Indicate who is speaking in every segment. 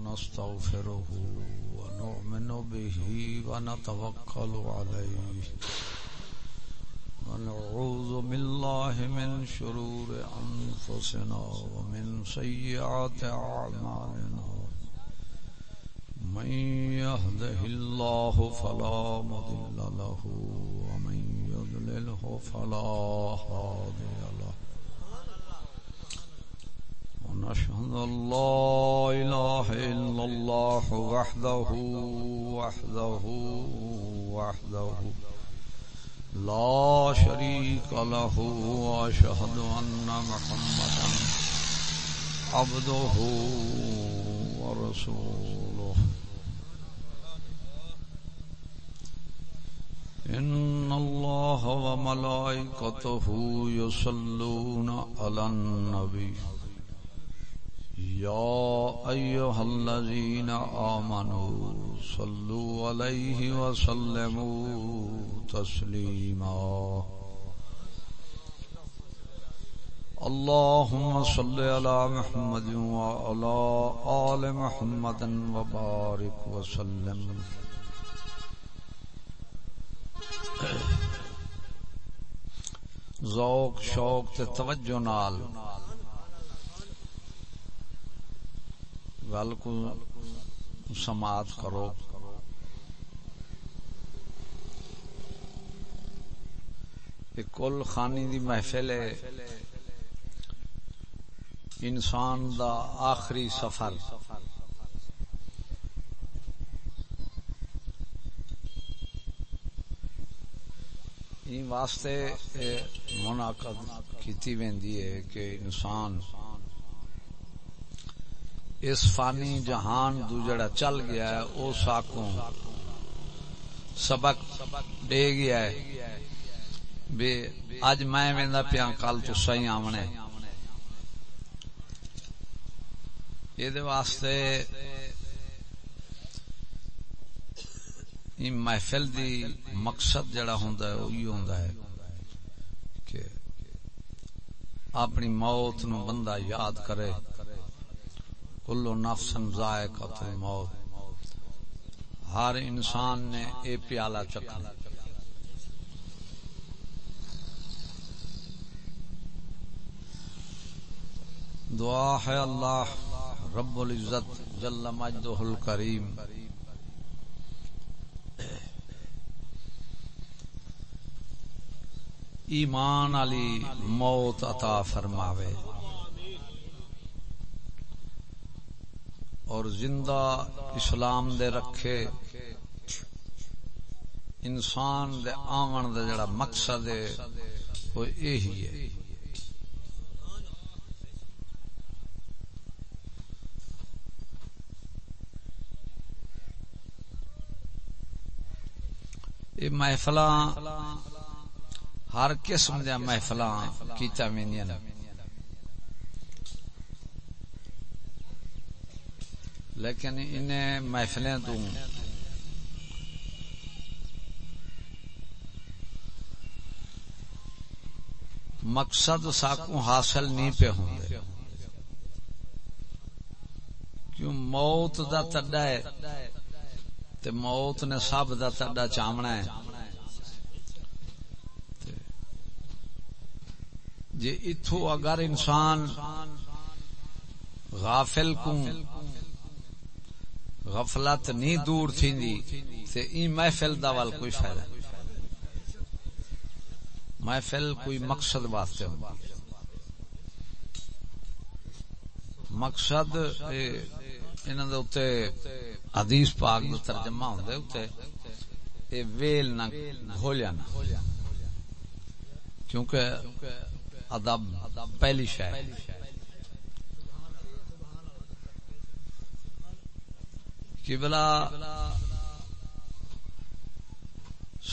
Speaker 1: ونستغفره ونؤمن به ونتوكل عليه ونعوذ بالله من شرور أنفسنا ومن سيئات أعمالنا من يهده الله فلا مضل له ومن يضلله فلا هادي ونشهد أن لا إله إلا الله وحده وحده وحده. لا شريك له وأشهد أن محمدا عبده ورسوله. إن الله وملائكته يصلون على النبي. يا أيها الذين آمنوا صلوا عليه وسلموا تسليما. اللهم صل على محمد وعلى آل محمد وبارك وسلم. ذوق، شوق تے توجہ نال گل کو سماعت کرو۔ کل خانی دی محفل ہے۔ انسان دا آخری سفر۔ واسطے منعقد کیتی ویندی ہے کہ انسان اس فانی جہان دو جڑا چل گیا ہے، او ساکوں سبق دے گیا ہے۔ بے اج میں ویندا پیا کل تو سہی آونے۔ یہ دے واسطے این محفل دی مقصد جڑا ہوندا ہے وہی ہوندا ہے کہ اپنی موت نو بندہ یاد کرے۔ کلو نفس ذائقۃ الموت۔ ہر انسان نے اے پیالہ چکھنا دعا ہے اللہ رب العزت جل مجدہ الکریم۔ ایمان علی موت عطا فرماوے۔ اور زندہ اسلام دے رکھے، انسان دے آمن دے جڑا مقصد ہے، وہ یہی ہے۔ یہ محفل ہر قسم دیا محفل کیتا ویندیاں لیکن انہیں محفلیں تو مقصد ساکو حاصل نہیں پہ ہوں کیوں موت دا تڈا ہے تے موت نے سب دا تڈا چامنا ہے۔ جی اتھو اگر انسان غافل کو غفلت نہیں دور تھی تے این محفل دا وال کوئی فائدہ محفل کوئی مقصد واسطے ہوں مقصد انہاں دے اوتے حدیث پاک دا ترجمہ ہوندا اوتے اے ویل نہ گھولیا نہ۔ کیونکہ ادب پہلی شے قبلہ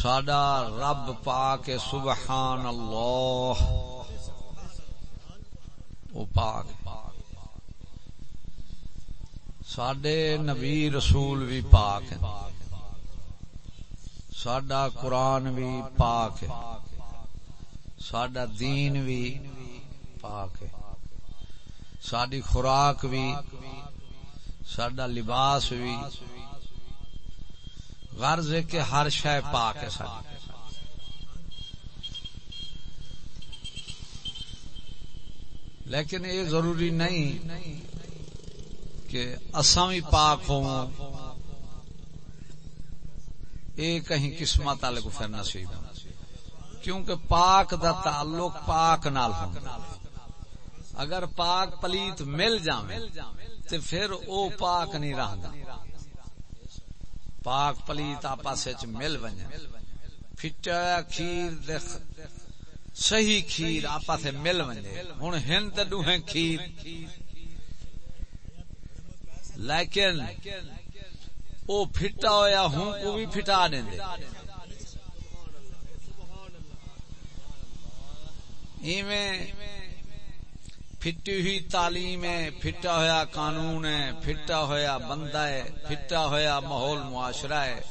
Speaker 1: ساڈا رب پاک سبحان اللہ۔ او پاک ساڈے نبی رسول بھی پاک ہیں۔ ساڈا قرآن بھی پاک ہے۔ ساڈا دین بھی پاک ہے۔ ساری خوراک بھی سڈا لباس بھی غرض ہے کہ ہر شہ پا کے ساری لیکن یہ ضروری نہیں کہ اساں بھی پاک ہوں، یہ کہیں قسمت والے کو پھر نصیب کیونکہ پاک دا تعلق پاک نال ہوں اگر پاک پلیت مل جائے تو پھر او پاک نہیں رہا پاک پلیت آپس مل بنے پھٹا کھیر صحیح کھیر آپس مل بنے ہوں ہند ڈوہیں کھیر۔ لیکن او پھٹا ہویا ہوں کو بھی پھٹا دیں دے۔ ایویں پھٹی ہوئی تعلیم ہے، پھٹا ہویا قانون ہے، پھٹا ہویا بندہ ہے، پھٹا ہویا ماحول معاشرہ ہے۔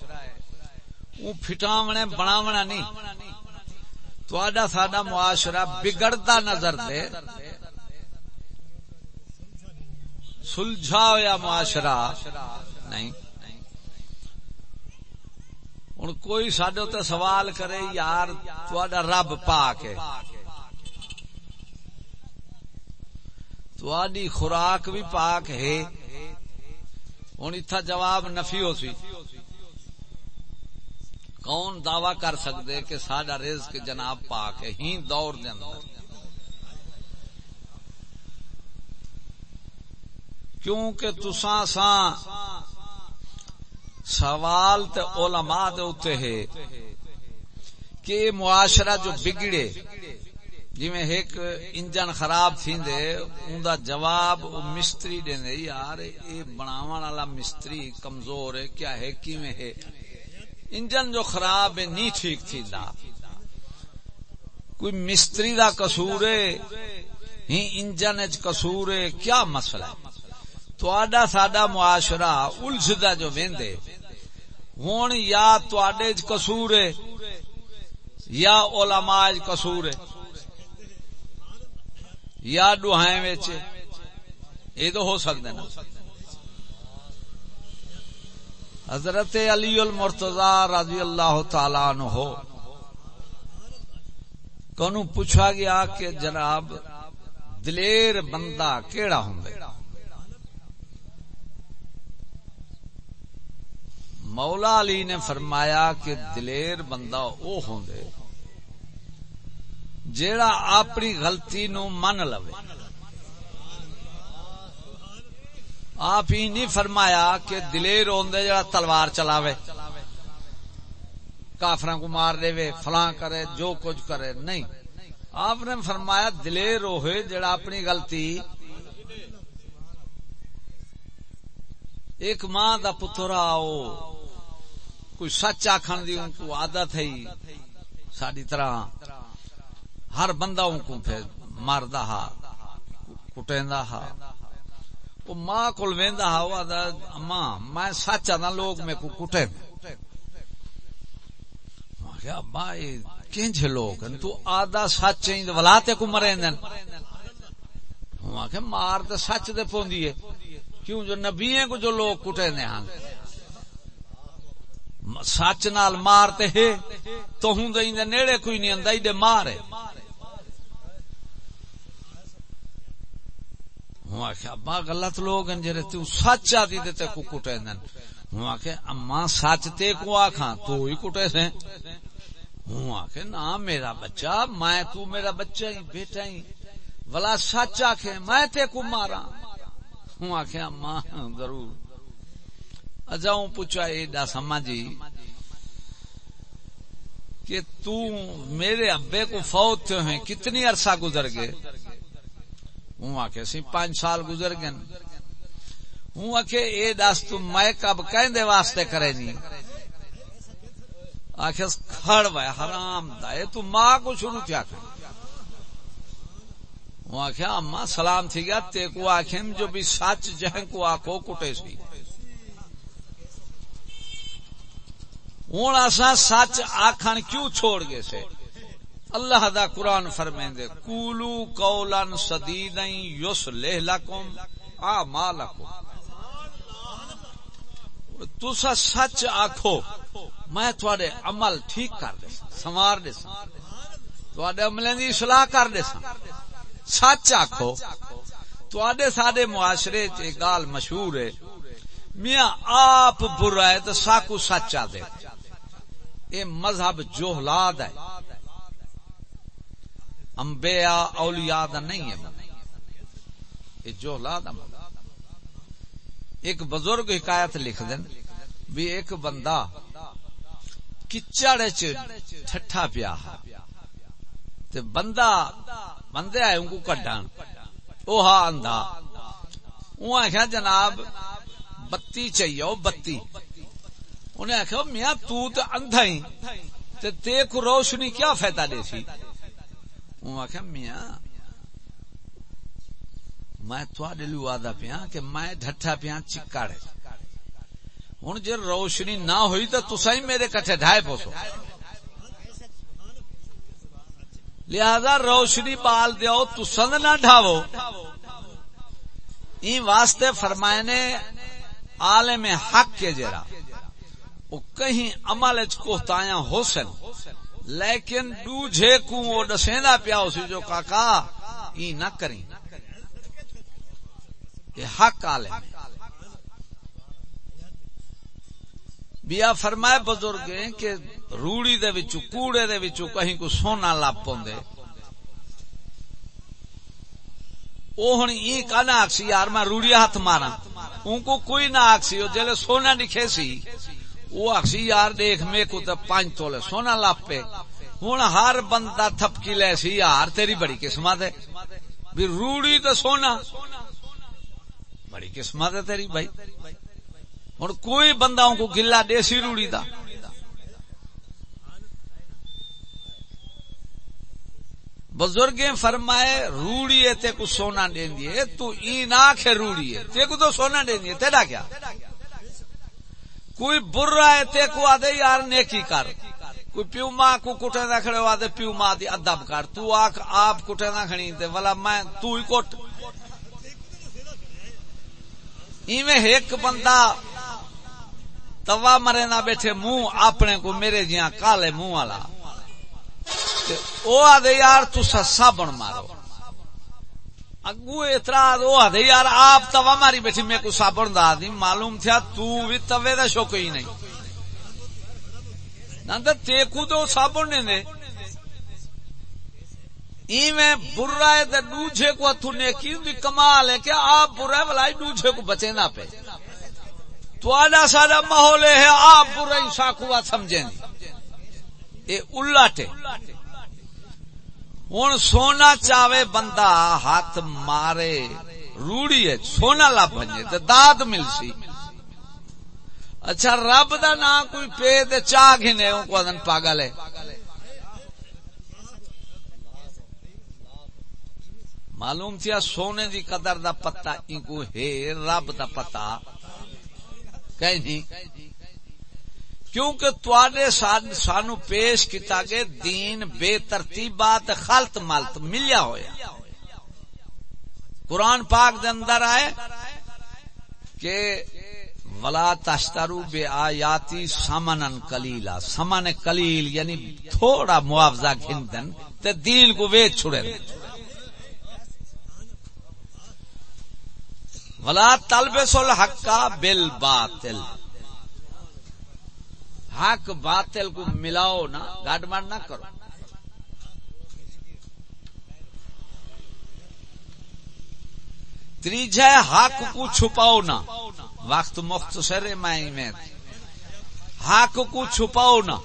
Speaker 1: وہ پھٹاونے، بناونا نہیں۔ تو ساڈا معاشرہ بگڑتا نظر دے۔ سلجھا ہویا معاشرہ نہیں۔ ہوں کوئی سڈے سوال کرے، یار تھوڑا رب پا کے تھوڑی خوراک بھی پاک ہے۔ ہوں اتنا جواب نفی ہو سی۔ کون دعوی کر سکتے کہ سڈا رزق جناب پاک ہے؟ ہی دور دے اندر۔ کیونکہ تسا سا سوال تے علماء دے اتے ہے کہ معاشرہ جو بگڑے جی میں ایک انجن خراب تھی دے ان دا جواب او مستری دے دے یار اے بناوان والا مستری کمزور ہے، کیا ہے کی میں ہے؟ انجن جو خراب ہے نہیں ٹھیک تھی دا کوئی مستری دا قصور ہے، ہی انجن اچ قصور ہے، کیا مسئلہ ہے؟ تو آڈا ساڈا معاشرہ الجھدا جو ویندے، ہون یا تو آڈے اچ قصور ہے، یا علماء اچ قصور ہے۔ یا ڈوہائیں ویچے، یہ تو ہو سکتے نا۔ حضرت علی المرتضی رضی اللہ تعالی عنہ ہو کنو پوچھا گیا کہ جناب دلیر بندہ کیڑا ہوں گے مولا علی نے فرمایا کہ دلیر بندہ او ہوں گے جیڑا اپنی غلطی نو من لو آپ ہی نہیں فرمایا کہ دلیر ہوندے جڑا تلوار چلاوے۔ کافر کو مار دے فلاں کرے، جو کچھ کرے۔ نہیں۔ آپ نے فرمایا دلیر ہوئے جڑا اپنی غلطی۔ ایک ماں دا پترا آؤ۔ کوئی سچ آخر دی، ان کو عادت ہے ساری طرح۔ ہر بندہ ان کو پھر ماردا ہا، کٹیندا ہا۔ وہ ماں کول ویندا ہا، وہ ماں میں سچ آنا لوگ میں کو کٹے۔ کیا بھائی کنج لوگ تو آدھا سچ ہیں ولاتے کو مرے دن کہ مار تے سچ دے پوندی ہے۔ کیوں؟ جو نبی کو جو لوگ کٹے نے ہاں۔ سچ نال مارتے ہے، تو ہوں دے نیڑے کوئی نہیں اندائی دے مارے ہوں آخیا ابا غلط لوگ ہیں جرے تو سچ آدھی دے تے کو کٹے دن۔ ہوں آخیا اما سچ تے کو آخا تو ہی کٹے سے ہوں آخے نا میرا بچہ، میں تو میرا بچہ ہی، بیٹا ہی۔ ولا سچ آخے میں تے کو مارا ہوں آخیا اما ضرور۔ اجاؤں پوچھا ایڈا سمجھی کہ تو میرے ابے کو فوت ہیں، کتنی عرصہ گزر گئے؟ ہوں آ سی پانچ سال گزر گئے ہوں آخ اے دس تو میں کہ واسطے کرے جی؟ نی آخ کھڑ وے، حرام دا تو ماں کو شروع کیا کر وہ آخیا اما سلام تھی گیا، تے کو آخم جو بھی سچ جہن کو آخو کٹے سی۔ ہوں اصا سچ آخن کیوں چھوڑ گئے سے؟ اللہ دا قرآن فرمیندے کولو قولن سدیدن یسلح لکم آمالکم تسا سچ آکھو، میں تھوڑے عمل ٹھیک کر دے سوار دے تھوڑے عملیں دی اصلاح کر دے سچ آکھو تھوڑے سارے معاشرے چ گال مشہور ہے، میاں آپ برا ہے تو ساکو سچ آ دے۔ یہ مذہب جوہلاد ہے۔ انبیاء اولیاء دا نہیں ہے یہ جوہلاد ہے ایک بزرگ حکایت لکھ دیں بھی ایک بندہ کچڑ ٹھٹھا پیا تے بندہ بندے آئے ان کو کڈان۔ او ہا اندھا وہ آخیا جناب، بتی چاہیے او بتی۔ انہیں آخیا میاں تو تو اندھا ہی۔ تے تے کو روشنی کیا فائدہ دے سی؟ وہ آخیا میاں میں تھوڑے لو آدھا پیا کہ میں ڈٹھا پیا چکڑ ہوں جی روشنی نہ ہوئی تو تسا ہی میرے کٹھے ڈھائے پوسو لہذا روشنی بال دیو تسند نہ ڈھاو این واسطے فرمائے نے عالم حق کے جرا وہ کہیں عمل اچ کوتایا ہو سن لیکن ڈوجے کو وہ ڈسینا پیا اسی جو کاکا ای نہ کریں۔ یہ حق عالم بیا فرمائے بزرگ کہ روڑی دے وچو کوڑے دے وچو کہیں کو سونا لاپ پوندے۔ او ہن ای کنا اکسی یار میں روڑی ہاتھ مارا ان کو کوئی نہ اکسی او جلے سونا دکھے سی۔ او اکسی یار دیکھ میں کو تے پانچ تولے سونا لاپ پے۔ ہن ہر بندہ تھپکی لے سی، یار تیری بڑی قسمت ہے۔ بھی روڑی تے سونا۔ بڑی قسمت ہے تیری بھائی۔ ہوں کوئی بندہ کو گلا دیسی روڑی دا۔ بزرگ فرمائے، روڑی ہے تے کو سونا دین دیے تو این آنکھ روڑی ہے۔ تے کو تو سونا دین دیے تیرا کیا؟ کوئی برا ہے تے کو آدھے یار نیکی کر۔ کوئی پیو ماں کو کٹے نہ کھڑے ہو آدھے پیو ماں دی ادب کر۔ تو آکھ آپ کٹے نہ کھڑی تے والا میں تو ہی کٹ۔ ایویں ایک بندہ توا مرے نہ بیٹھے منہ اپنے کو میرے جیاں کالے منہ والا۔ او آدھے یار تسا سابن مارو۔ اگو اعتراض او آدھے یار، آپ توا ماری بیٹھی میں کو سابن دا دی، معلوم تھیا تو بھی توے دا شوق ہی نہیں۔ نہ تے کو تو سابن نے۔ دے ایویں برا ہے تے دوجھے کو اتھو نیکی دی کمال ہے کہ آپ برا ہے بلائی دوجھے کو بچے نہ پہ تو آدھا سادہ ماحول ہے، آپ برا ہی ساکھوا سمجھیں اے الاٹے ہوں سونا چاہے بندہ ہاتھ مارے، روڑی ہے، سونا لا بجے تو داد مل سی اچھا رب دا نا کوئی پے تے چاہ گھنے ان کو ادن پاگل ہے۔ معلوم تھیا سونے دی قدر دا پتہ ان کو ہے، رب دا پتہ۔ کہیں۔ نہیں کیونکہ تواڈے سانو پیش کیتا گے دین بے ترتیبات خلط ملت ملیا ہویا۔ قرآن پاک دے اندر آئے کہ ولا تشترو بے آیاتی سمنن کلیلا سمن کلیل یعنی تھوڑا معاوضہ گھن تے دین کو ویچ چھڑے ولا تلبس الحق بالباطل۔ حق باطل کو ملاؤ نا گاڈمار نہ کرو۔ تیجا حق کو چھپاؤ نا وقت مختصر میں میں حق کو چھپاؤ نا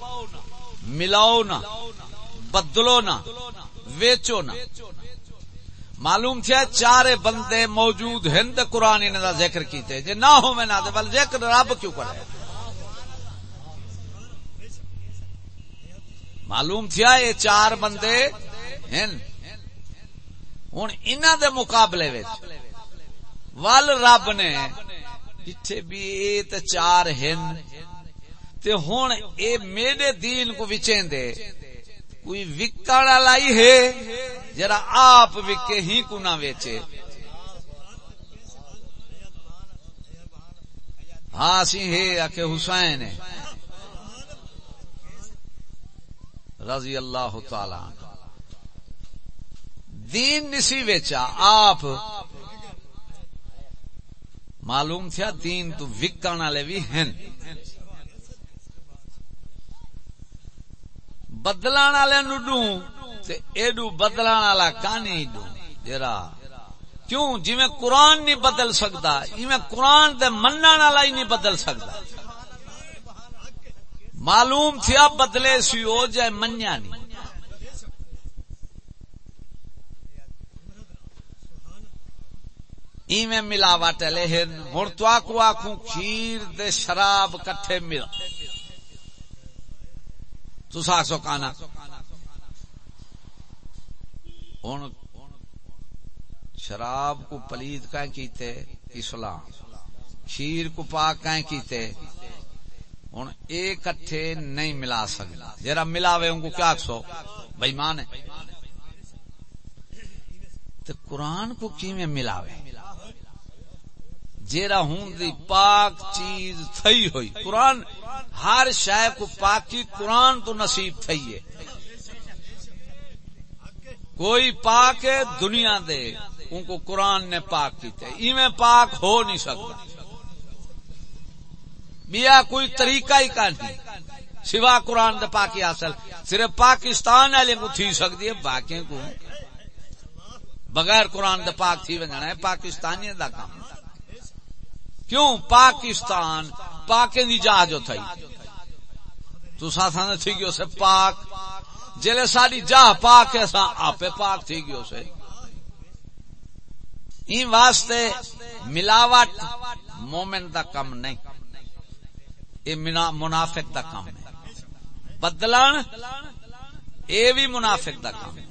Speaker 1: ملاؤ نا بدلو نا ویچو نا معلوم تھیا چار بندے موجود ہند قرآن ان کا ذکر کیتے۔ جے نہ ہو میں نہ بل ذکر رب کیوں کرے؟ معلوم تھیا یہ چار بندے ہوں ان دے مقابلے ول رب نے جتھے بھی اے تے چار ہن تے ہن اے میرے دین کو وچیں دے کوئی وکڑ لائی ہے جرا آپ وکے ہی کو نہ ویچے۔ ہاں سی ہے کہ حسین ہے۔ رضی اللہ تعالی دین نسی ویچا، آپ معلوم تھیا دین تو وکن والے بھی ہیں۔ بدلان والے نو ڈوں تے ایڈو بدلان والا کانی ڈوں۔ جرا کیوں؟ جی میں قرآن نہیں بدل سکتا جی میں قرآن دے منن والا ہی نہیں بدل سکتا۔ معلوم تھیا بدلے سی ہو جائے منیا نہیں۔ ایویں ملاوٹ لے ہوں تو آکو آکو کھیر دے شراب کٹھے مل تو سا سو کانا۔ ہوں شراب کو پلید کہیں کیتے، اسلام۔ کھیر کو پاک کہیں کیتے۔ ہوں ایک کٹھے نہیں ملا سکتا جرا ملاوے ان کو کیا سو بھائی مان ہے۔ تو قرآن کو کی ملاوے؟ جیرا ہوں دی پاک چیز تھئی ہوئی۔ قرآن، ہر شے کو پاکی قرآن تو نصیب تھئی ہے۔ کوئی پاک ہے دنیا دے ان کو قرآن نے پاک کیتے۔ ایویں پاک ہو نہیں سکتا بیا کوئی طریقہ ہی کا نہیں سوا قرآن دے پاکی حاصل صرف پاکستان والے کو تھی سکتی ہے، باقی کو۔ بغیر قرآن دے پاک تھی وجنا ہے پاکستانی دا کام۔ کیوں؟ پاکستان پاکیں دی جہاز جو تھا تو ساتھ نے تھی کہ اسے پاک۔ جلے ساری جا پاک ہے سا آپ پاک تھی کہ اسے۔ این واسطے ملاوٹ مومن دا کم نہیں۔ یہ منافق دا کام ہے۔ بدلن اے بھی منافق دا کام ہے۔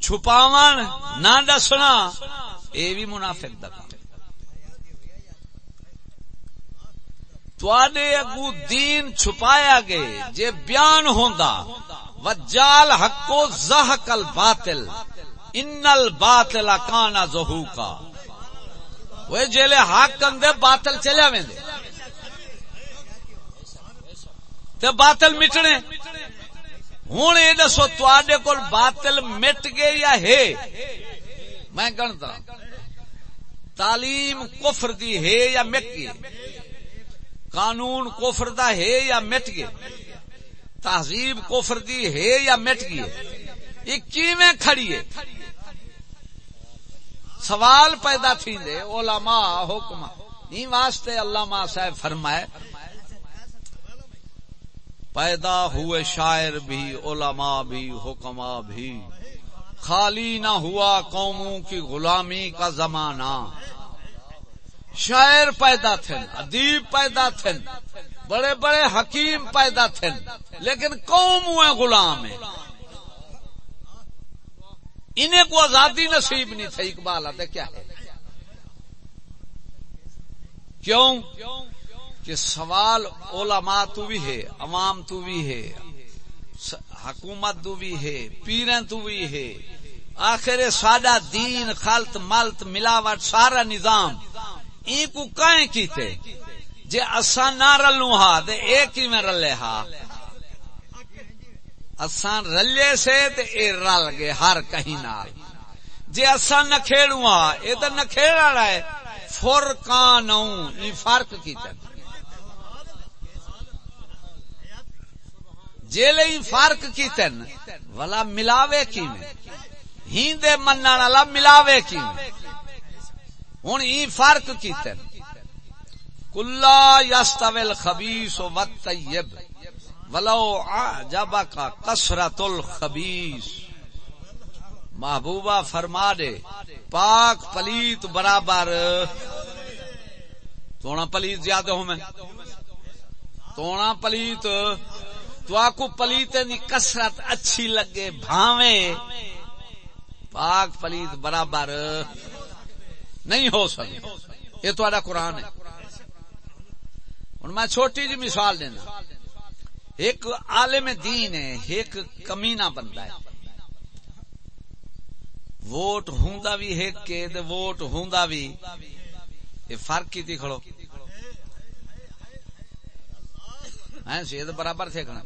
Speaker 1: چھپاون، نہ دسنا اے بھی منافق دا کام اگو دین چھپایا گئے، جے بیان ہوندا، وجال حقو زہق الباطل ان الباطل کانا زہو کا وہ جیلے حق اندے باطل چلے ویندے تے باطل مٹنے ہوں یہ دسو تے کول باطل مٹ گئے یا ہے میں گنتا تعلیم کفر دی ہے یا مٹ گئی قانون کفر دا ہے یا مٹ گئے تہذیب کفر دی ہے یا مٹ گئی یہ کیویں کھڑی ہے سوال پیدا تھی دے، علماء حکم این واسطے علامہ صاحب فرمائے، پیدا ہوئے شاعر بھی، علماء بھی حکما بھی، خالی نہ ہوا قوموں کی غلامی کا زمانہ۔ شاعر پیدا تھے ادیب پیدا تھے بڑے بڑے حکیم پیدا تھے لیکن قوم ہوئے غلام ہیں۔ انہیں کو آزادی نصیب نہیں تھی، اقبال آتے کیا ہے؟ کیوں؟ کہ سوال علماء تو بھی ہے، عوام تو بھی ہے حکومت تو بھی ہے، پیریں تو بھی ہے۔ آخر سادہ دین، خلط ملت ملاوٹ، سارا نظام این کو کائیں کیتے؟ جے اساں نہ رلوں ہا، تے ایک ہی میں رلے ہا؟ اساں رلے سے تے اے رل گئے ہر کہیں نال۔ جے اساں نہ کھیڑوں اے تے نہ کھیڑا رہا ہے فرقانوں ای فرق کیتے جیلے ای فرق کیتے ولا ملاوے کی میں ہیندے مننا والا ملاوے کی میں ہوں ای فرق کیتے کلا یستویل خبیس و طیب ولو جب کا کسرت الخبیس محبوبہ فرما دے، پاک پلیت برابر۔ تونا پلیت زیادہ ہوں میں۔ تونا پلیت، تو آکو پلیت دی کسرت اچھی لگے بھاویں۔ پاک پلیت برابر نہیں ہو سکتا یہ تو قرآن ہے۔ ہوں میں چھوٹی جی مثال دینا۔ ایک عالم دین ہے، ایک کمینہ بندہ ہے۔ ووٹ ہوں بھی ہے کہ تے ووٹ ہوں بھی یہ فرق کی تھی کھڑو ہیں سی تو برابر تھے کھڑا۔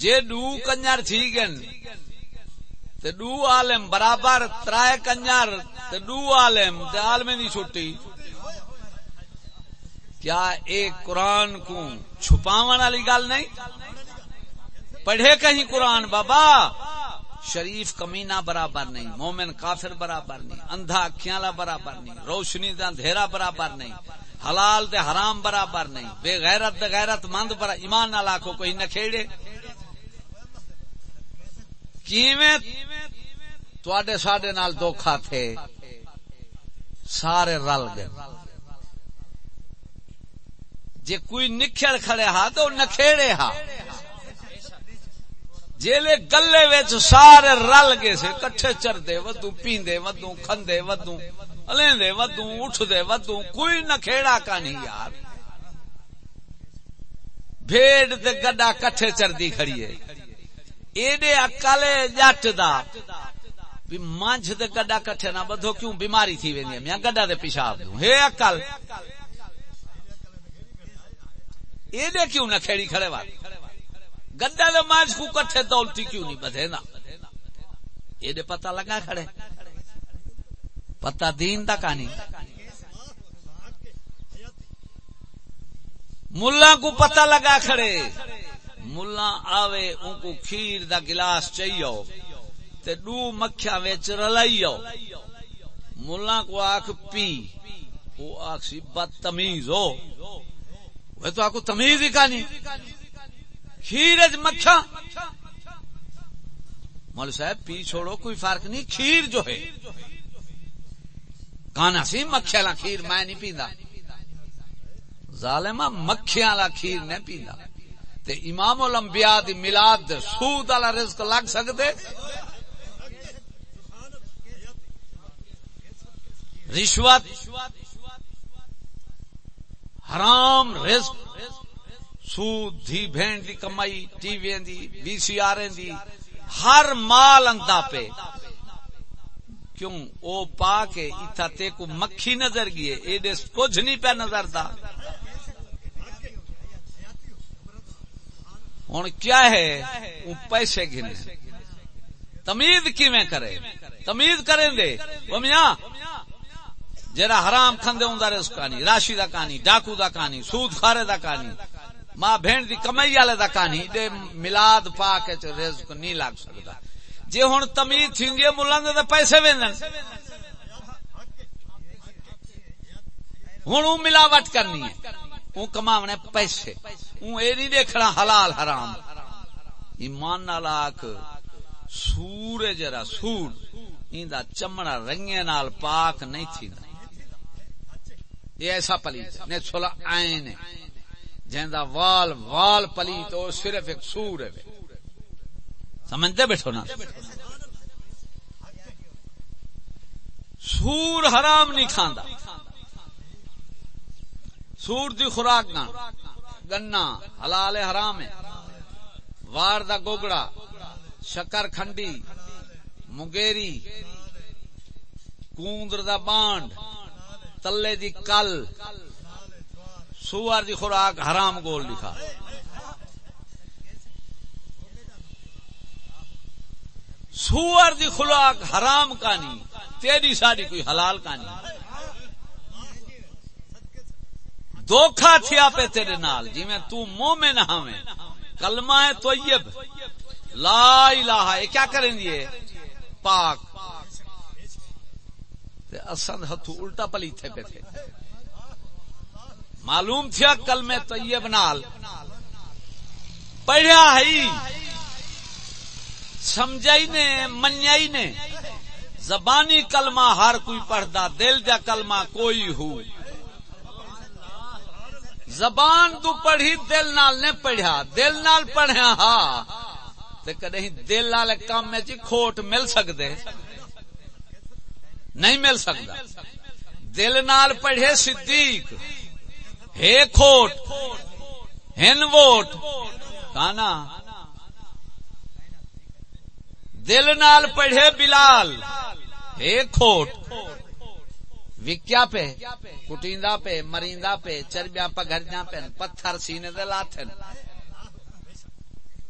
Speaker 1: جے دو کنجر تھی گن تے دو عالم برابر، ترائے کنجر، تے دو عالم، تے عالم دی چھٹی۔ کیا ایک قرآن کو چھپاون والی گل نہیں؟ پڑھے کہیں قرآن، بابا، شریف کمینہ برابر نہیں، مومن کافر برابر نہیں، اندھا اکھیاں برابر نہیں، روشنی دا اندھیرا برابر نہیں، حلال دے حرام برابر نہیں، بے غیرت دے غیرت مند پر ایمان نہ لاکھو کوئی نہ کھیڑے کیویں تواڈے ساڈے نال دھوکھا تھے؟ سارے رل گئے۔ جے کوئی نکھڑ کھڑے ہا تو نکھیڑے ہا۔ جیلے گلے وچ سارے رل گئے سے، کٹھے چردے ودو پیندے ودو کھندے ودو الیندے ودو اٹھدے ودو کوئی نہ کھیڑا کا نہیں یار۔ بھیڑ تے گڈا کٹھے چردی کھڑی ہے۔ ایڈے اکالے جٹ دا۔ بھی مانجھ دے گڈا کٹھے نہ بدھو، کیوں؟ بیماری تھی ویندی ہے۔ میاں گڈا دے پیشاب دوں۔ ہے اکل ایڈے کیوں نہ کھیڑی کھڑے وات گڈا دے ماج کو کٹھے دولتی کیوں نہیں بدھے نا؟ یہ پتہ لگا کھڑے۔ پتہ دین دا کہانی۔ ملا کو پتہ لگا کھڑے۔ ملا آوے ان کو کھیر دا گلاس چاہیو۔ تے دو مکھیا وچ رلائیو۔ ملا کو آکھ پی۔ وہ آکھ سی بدتمیز ہو۔ وہ تو آکو تمیز ہی کہانی کھیر مکھا مول صاحب، پی چھوڑو، کوئی فرق نہیں، کھیر جو ہے۔ کانا سی مکھیا لا کھیر، میں نہیں پیندا۔ ظالما مکھیا لا کھیر نہیں پیندا۔ تے امام الانبیاء دی میلاد دے سود والا رزق لگ سکدے؟ رشوت۔ حرام رزق، سود، دھی بھین دی کمائی، ٹی وی دی بی سی آر دی، ہر مال اندا پہ کیوں؟ او پا کے ایتھا تے کو مکھی نظر گئے اے کچھ نہیں پہ نظر دا۔ ہن کیا ہے؟ او پیسے گھنے تمیز کیویں کرے؟ تمیز کریں دے۔ وہ میاں جرا حرام کھندے ہوں دا رزق کانی راشی دا کانی ڈاکو دا کانی سود خارے دا کانی ماں بہن دی کمائی والے دا کہانی، دے ملاد پا کے رزق نہیں لگ سکتا جی ہوں تمیز تھی ملا دے پیسے ویندن۔ ہن ہوں ملاوٹ کرنی ہے۔ وہ کماونے پیسے۔ وہ یہ نہیں دیکھنا حلال حرام۔ ایمان نالاک سور جرا سور۔ ایندا چمڑا رنگے نال پاک نہیں تھی یہ ایسا پلی نے چھولا آئین ہے۔ جہاں وال وال پلی تو صرف ایک سور ہے۔ سمجھتے بیٹھو نا؟ سور حرام نہیں کھاندا۔ سور دی خوراک نہ۔ گنا حلال حرام ہے۔ وار دا گوگڑا شکر کھنڈی مگیری کوندر دا بانڈ۔ تلے دی کل سوار دی خوراک حرام گول لکھا سوار دی خوراک حرام کانی، تیری ساری کوئی حلال کانی۔ دھوکھا تھیا پہ تیرے نال جی میں تو مومن ہمیں کلمہ ہے طیب۔ لا الہ یہ کیا کریں دیے پاک۔ اصل ہتھو الٹا پلیتے پہ تھے۔ معلوم تھیا کل میں طیب نال پڑھیا ہی، سمجھائی نے، منیائی نے۔ زبانی کلمہ ہر کوئی پڑھدا، دل جا کلمہ کوئی ہو۔ زبان تو پڑھی دل نال نے پڑھیا، دل نال پڑھیا ہاں۔ تے کدی دل والے کام میں جی کھوٹ مل سکدے۔ نہیں مل سکتا۔ دل نال پڑھے صدیق، ہے کھوٹ، ہن ووٹ۔ کانا۔ دل نال پڑھے بلال، ہے کھوٹ۔ وکیا پہ، کٹیندا پہ، مریندا پہ، چربیاں پگھرجاں پہ، پتھر سینے دے لاتھن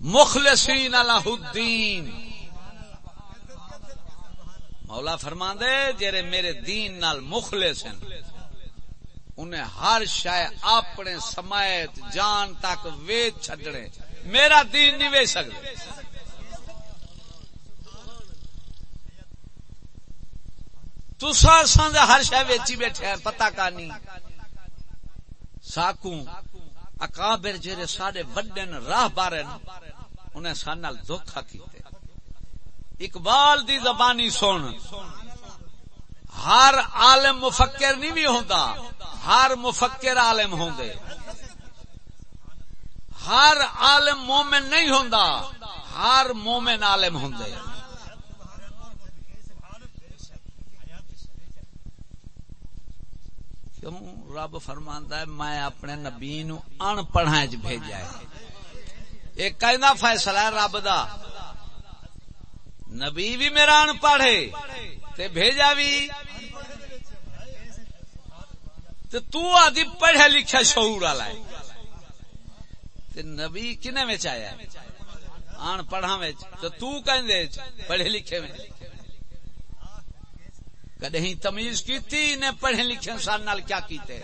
Speaker 1: مخلصین اللہ الدین مولا فرما دے جرے میرے دین نال مخلص ہیں، انہیں ہر شے اپنے سمایت جان تک ویچ چھڈنے، میرا دین نہیں ویچ سکتے تسا سن ہر شہ ویچی بیٹھے ہیں پتا کا نہیں۔ ساکو اکابر جیرے سارے وڈن راہ بارن انہیں سان دھوکھا کیتے۔ اقبال دی زبانی سن۔ ہر عالم مفکر نہیں بھی ہوتا ہر مفکر عالم ہوں دے ہر عالم مومن نہیں ہوں ہر مومن عالم ہوں دے کیوں؟ رب فرماندا ہے، میں اپنے نبی نو ان پڑھا چ بھیجا ہے۔ ایک کہنا فیصلہ ہے رب دا۔ نبی بھی میرا ان پڑھے تے بھیجا بھی۔ تے تو آدھی پڑھے لکھا شعور والا ہے۔ تے نبی کنے میں آیا؟ آن پڑھا میں تو تو کہندے پڑھے لکھے میں کدیں تمیز کی نے پڑھے لکھے انسان نال کیا کیتے؟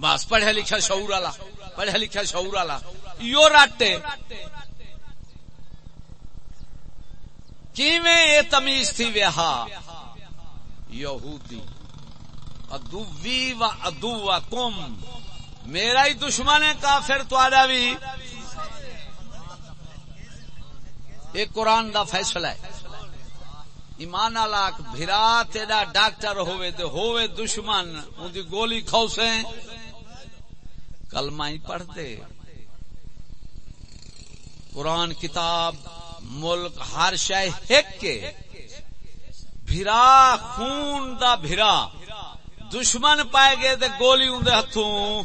Speaker 1: بس پڑھے لکھا شعور والا، پڑھے لکھا شعور والا۔ یو راٹے کیویں یہ تمیز تھی وہا یہودی۔ ادوی و ادو و کم میرا ہی دشمن ہے کافر تو آدھا بھی۔ یہ قرآن دا فیصلہ ہے۔ ایمان لاک بھرا تیرا ڈاکٹر ہوئے تے ہوئے دشمن۔ ان دی گولی کھوسے کلمہ ہی پڑھتے۔ قرآن کتاب ملک ہر شہ ہک کے۔ بھرا، خون دا بھرا۔ دشمن پائے گئے تے گولی ان دے ہتھوں۔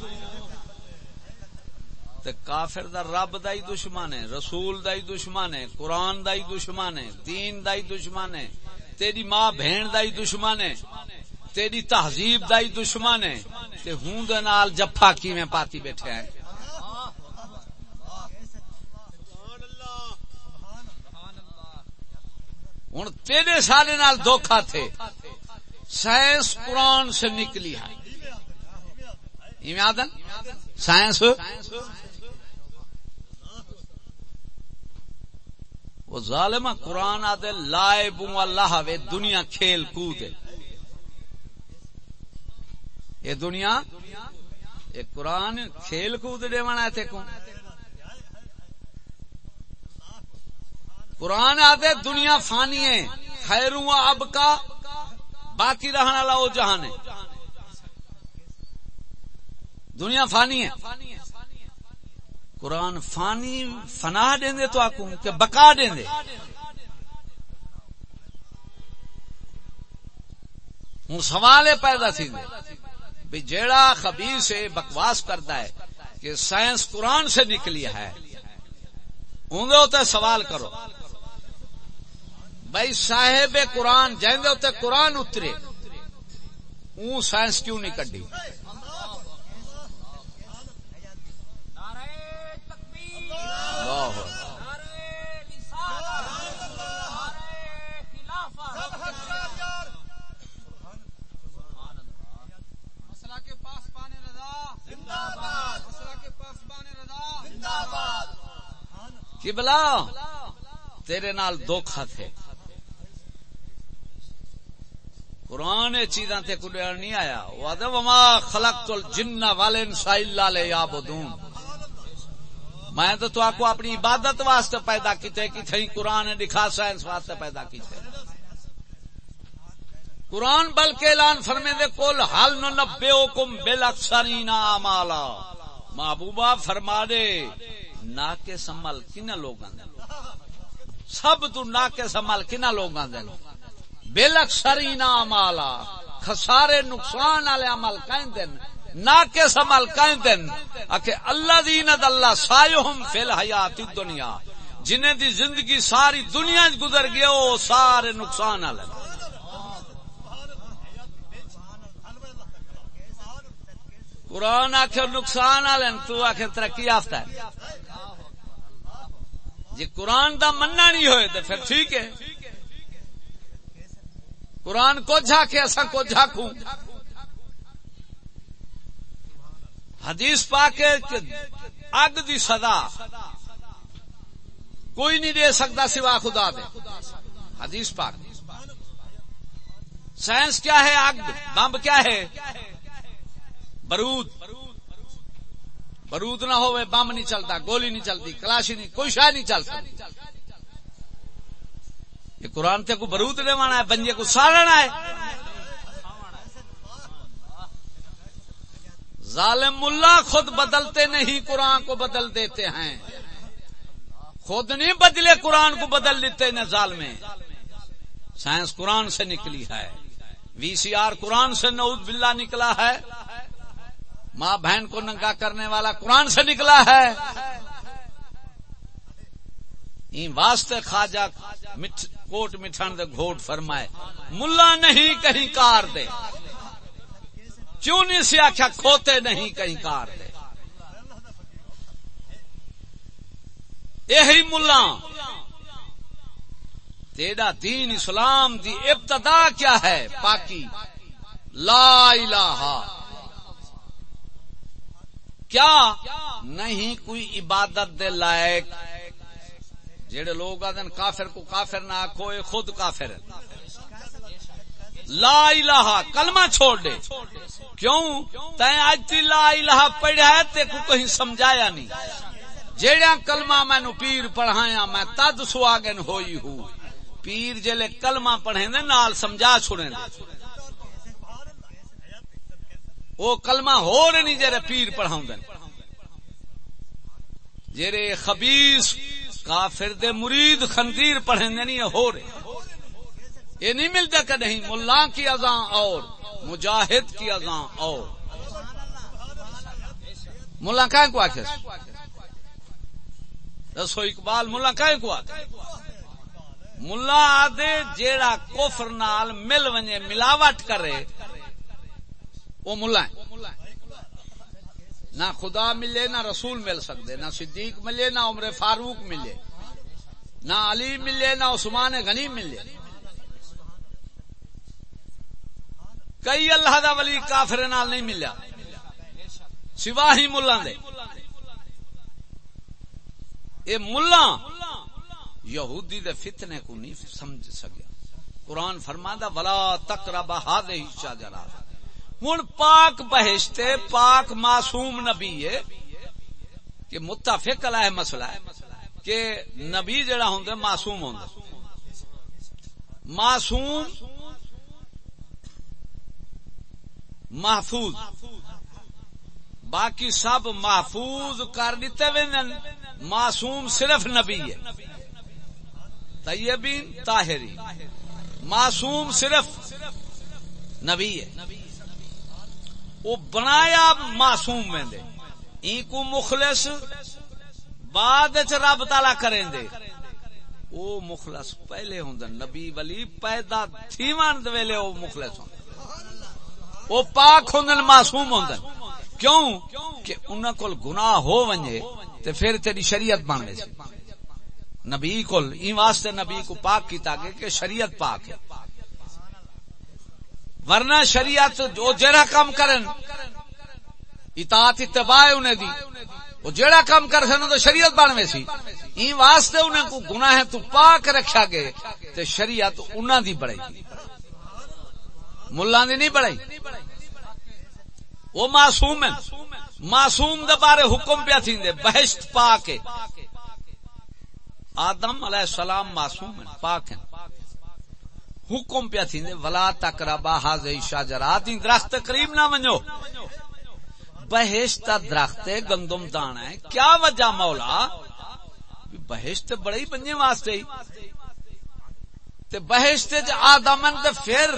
Speaker 1: تے کافر دا رب دا ہی دشمن ہے، رسول دا ہی دشمن ہے، قرآن دا ہی دشمن ہے، دین دا ہی دشمن ہے۔ تیری ماں بہن دا ہی دشمن ہے، تیری تہذیب دا ہی دشمن ہے۔ تے ہوں دے نال جفا کی میں پاتی بیٹھے ہیں؟ ہوں تیرے سارے نال دھوکھا تھے۔ سائنس قرآن سے نکلی ہے۔ سائنس؟ وہ ظالمہ قرآن آدھے لائے بو اللہ وے دنیا کھیل کود یہ دنیا، یہ قرآن کھیل کود دے منا تھے کو۔ قرآن آدھے دنیا فانی ہے، خیروں اب کا، باقی رہنے والا وہ جہان ہے۔ دنیا فانی ہے۔ قرآن فانی، فنا دیں دے تو آکوں کہ بقا دے ہوں سوال پیدا تھی بھی جیڑا خبیر سے بکواس کرتا ہے کہ سائنس قرآن سے نکلی ہے انہیں سوال کرو۔ بھائی صاحب قرآن جائیں قرآن اترے۔ اون سائنس کیوں نہیں کڈی؟ بلا تیرے نال دھوکھا تھے۔ قرآن چیزاں تے کڈیا نہیں آیا۔ وما خلقت الجن والانس الا ليعبدون۔ میں تو تو آپ کو اپنی عبادت واسطے پیدا کیتے کہ تھئی قرآن دکھا سائنس واسطے پیدا کیتے۔ قرآن بلکہ اعلان فرمے دے کول حل ننبئکم بالاکثرین اعمالا۔ محبوبہ فرما دے نا کے سمل کنا لوگاں دے سب تو نا کے سمل کنا لوگاں دے بل اکثر انعام آلا، خسارے نقصان والے عمل کہندن ناکس عمل کہندن کہ اللہ دین اللہ سایہم فی الحیات دنیا جنہیں دی زندگی ساری دنیا گزر گیا وہ سارے نقصان والے قرآن آخ نقصان والے تو آخ ترقی آفتا ہے۔ جی قرآن دا مننا نہیں ہوئے تو پھر ٹھیک ہے۔ قرآن کو جھاکے ایسا کو جھاکوں۔ حدیث پا کے اگ دی سزا کوئی نہیں دے سکتا سوا خدا دے۔ حدیث پاک۔ سائنس کیا ہے اگ؟ بمب کیا ہے؟ برود۔ برود نہ ہو بم نہیں چلتا، گولی نہیں چلتی، کلاشی نہیں، کوئی شاید نہیں چل سکتی۔ یہ قرآن تے کو برود ہے بنجے کو ساڑنا ہے۔ ظالم ملا خود بدلتے نہیں، قرآن کو بدل دیتے ہیں۔ خود نہیں بدلے، قرآن کو بدل دیتے نا ظالم سائنس قرآن سے نکلی ہے۔ وی سی آر قرآن سے نعوذ باللہ نکلا ہے۔ ماں بہن کو ننگا کرنے والا قرآن سے نکلا ہے۔ واسطے خواجہ کوٹ مٹھن دے گھوٹ فرمائے۔ ملا نہیں کہیں کار دے۔ کیوں نہیں سے آخیا کھوتے نہیں کہیں کار دے۔ یہی ملا۔ تیرا دین اسلام دی ابتدا کیا ہے؟ پاکی۔ لا الہ۔ کیا؟ نہیں، کوئی عبادت دے لائق جڑے لوگ آدن کافر کو کافر نہ آخو خود کافر لا الہ، کلمہ چھوڑ دے۔ کیوں؟ تین آج تی لا الہ پڑھا ہے، تے کو کہیں سمجھایا نہیں۔ جیڑا کلمہ میں نو پیر پڑھایا میں تد سواگن ہوئی ہوں۔ پیر جلے کلمہ پڑھیں دے نال سمجھا چھوڑیں دے وہ کلمہ ہو رہے نہیں جرے پیر پڑھاؤں دے جرے خبیص کافر دے مرید خندیر پڑھیں نہیں ہو رہے یہ نہیں ملتا کہ نہیں ملا کی ازاں اور، مجاہد کی ازاں اور۔ ملا کہیں کو آخر رسو اقبال ملا کہیں کو آخر ملا آدھے جیڑا کوفر نال مل ونجے، ملاوٹ کرے، وہ ملا ہے۔ نہ خدا ملے، نہ رسول مل سکتے، نہ صدیق ملے، نہ عمر فاروق ملے، نہ علی ملے، نہ عثمان غنی ملے۔ کئی اللہ دا ولی کافر نال نہیں ملیا سوا ہی ملا دے۔ اے ملا، یہودی دے فتنے کو نہیں سمجھ سکیا۔ قرآن فرماندہ ولا تقرب هذه الشجرات۔ ہوں پاک بہشتے، پاک معصوم نبی ہے کہ متفق ہے مسئلہ ہے کہ نبی جڑا ہوں معصوم ہوں معصوم محفوظ۔ باقی سب محفوظ کر دیتے معصوم صرف نبی ہے۔ طیبین طاہری معصوم صرف نبی ہے۔ وہ بنایا معصوم میں دے این کو مخلص بعد چ رب تالا کریں دے او مخلص پہلے ہوں نبی ولی پیدا تھی مان ویلے او مخلص ہوں وہ پاک ہوں معصوم ہوں کیوں؟ کہ انہاں کول گناہ ہو ونجے تے پھر تیری شریعت بن گئی۔ نبی کول، این واسطے نبی کو پاک کیتا گیا کہ شریعت پاک ہے۔ ورنہ شریعت جو جڑا کام کرن، اطاعت اتباع انہیں دی۔ وہ جڑا کام کر سن تو شریعت بن سی۔ این واسطے انہیں کو گناہ تو پاک رکھا گئے، تے شریعت انہاں دی بڑھائی ملان دی نہیں بڑھائی وہ معصوم ہے معصوم دے بارے حکم پیا تھی، دے بہشت پاک ہے۔ آدم علیہ السلام معصوم ہے پاک ہیں۔ حکم پیا تھی، ولا تک ربا ہاض شاجرات درخت قریب نہ ونجو۔ بہشت درخت گندم دان ہے۔ کیا وجہ مولا؟ بہشت بڑے ہی بننے واسطے۔ ہی تے بہشت چ آدمن تے پھر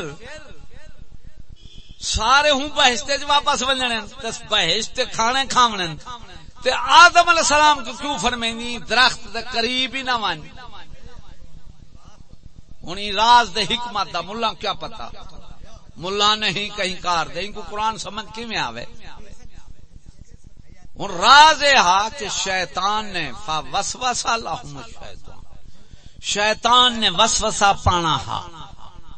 Speaker 1: سارے ہوں بہشت چ واپس ونجنے۔ بہشت کھانے کھاونے تے آدم علیہ السلام کو کیوں فرمینی درخت دے قریب ہی نہ ونج ہوں راز دے حکمت دا ملا کیا پتا ملا نہیں کہیں کار دے، ان کو قرآن سمجھ کی میں آوے؟ ہوں راز ہا کہ شیطان نے وسوسا لہم شیطان شیطان نے وسوسا پانا ہا۔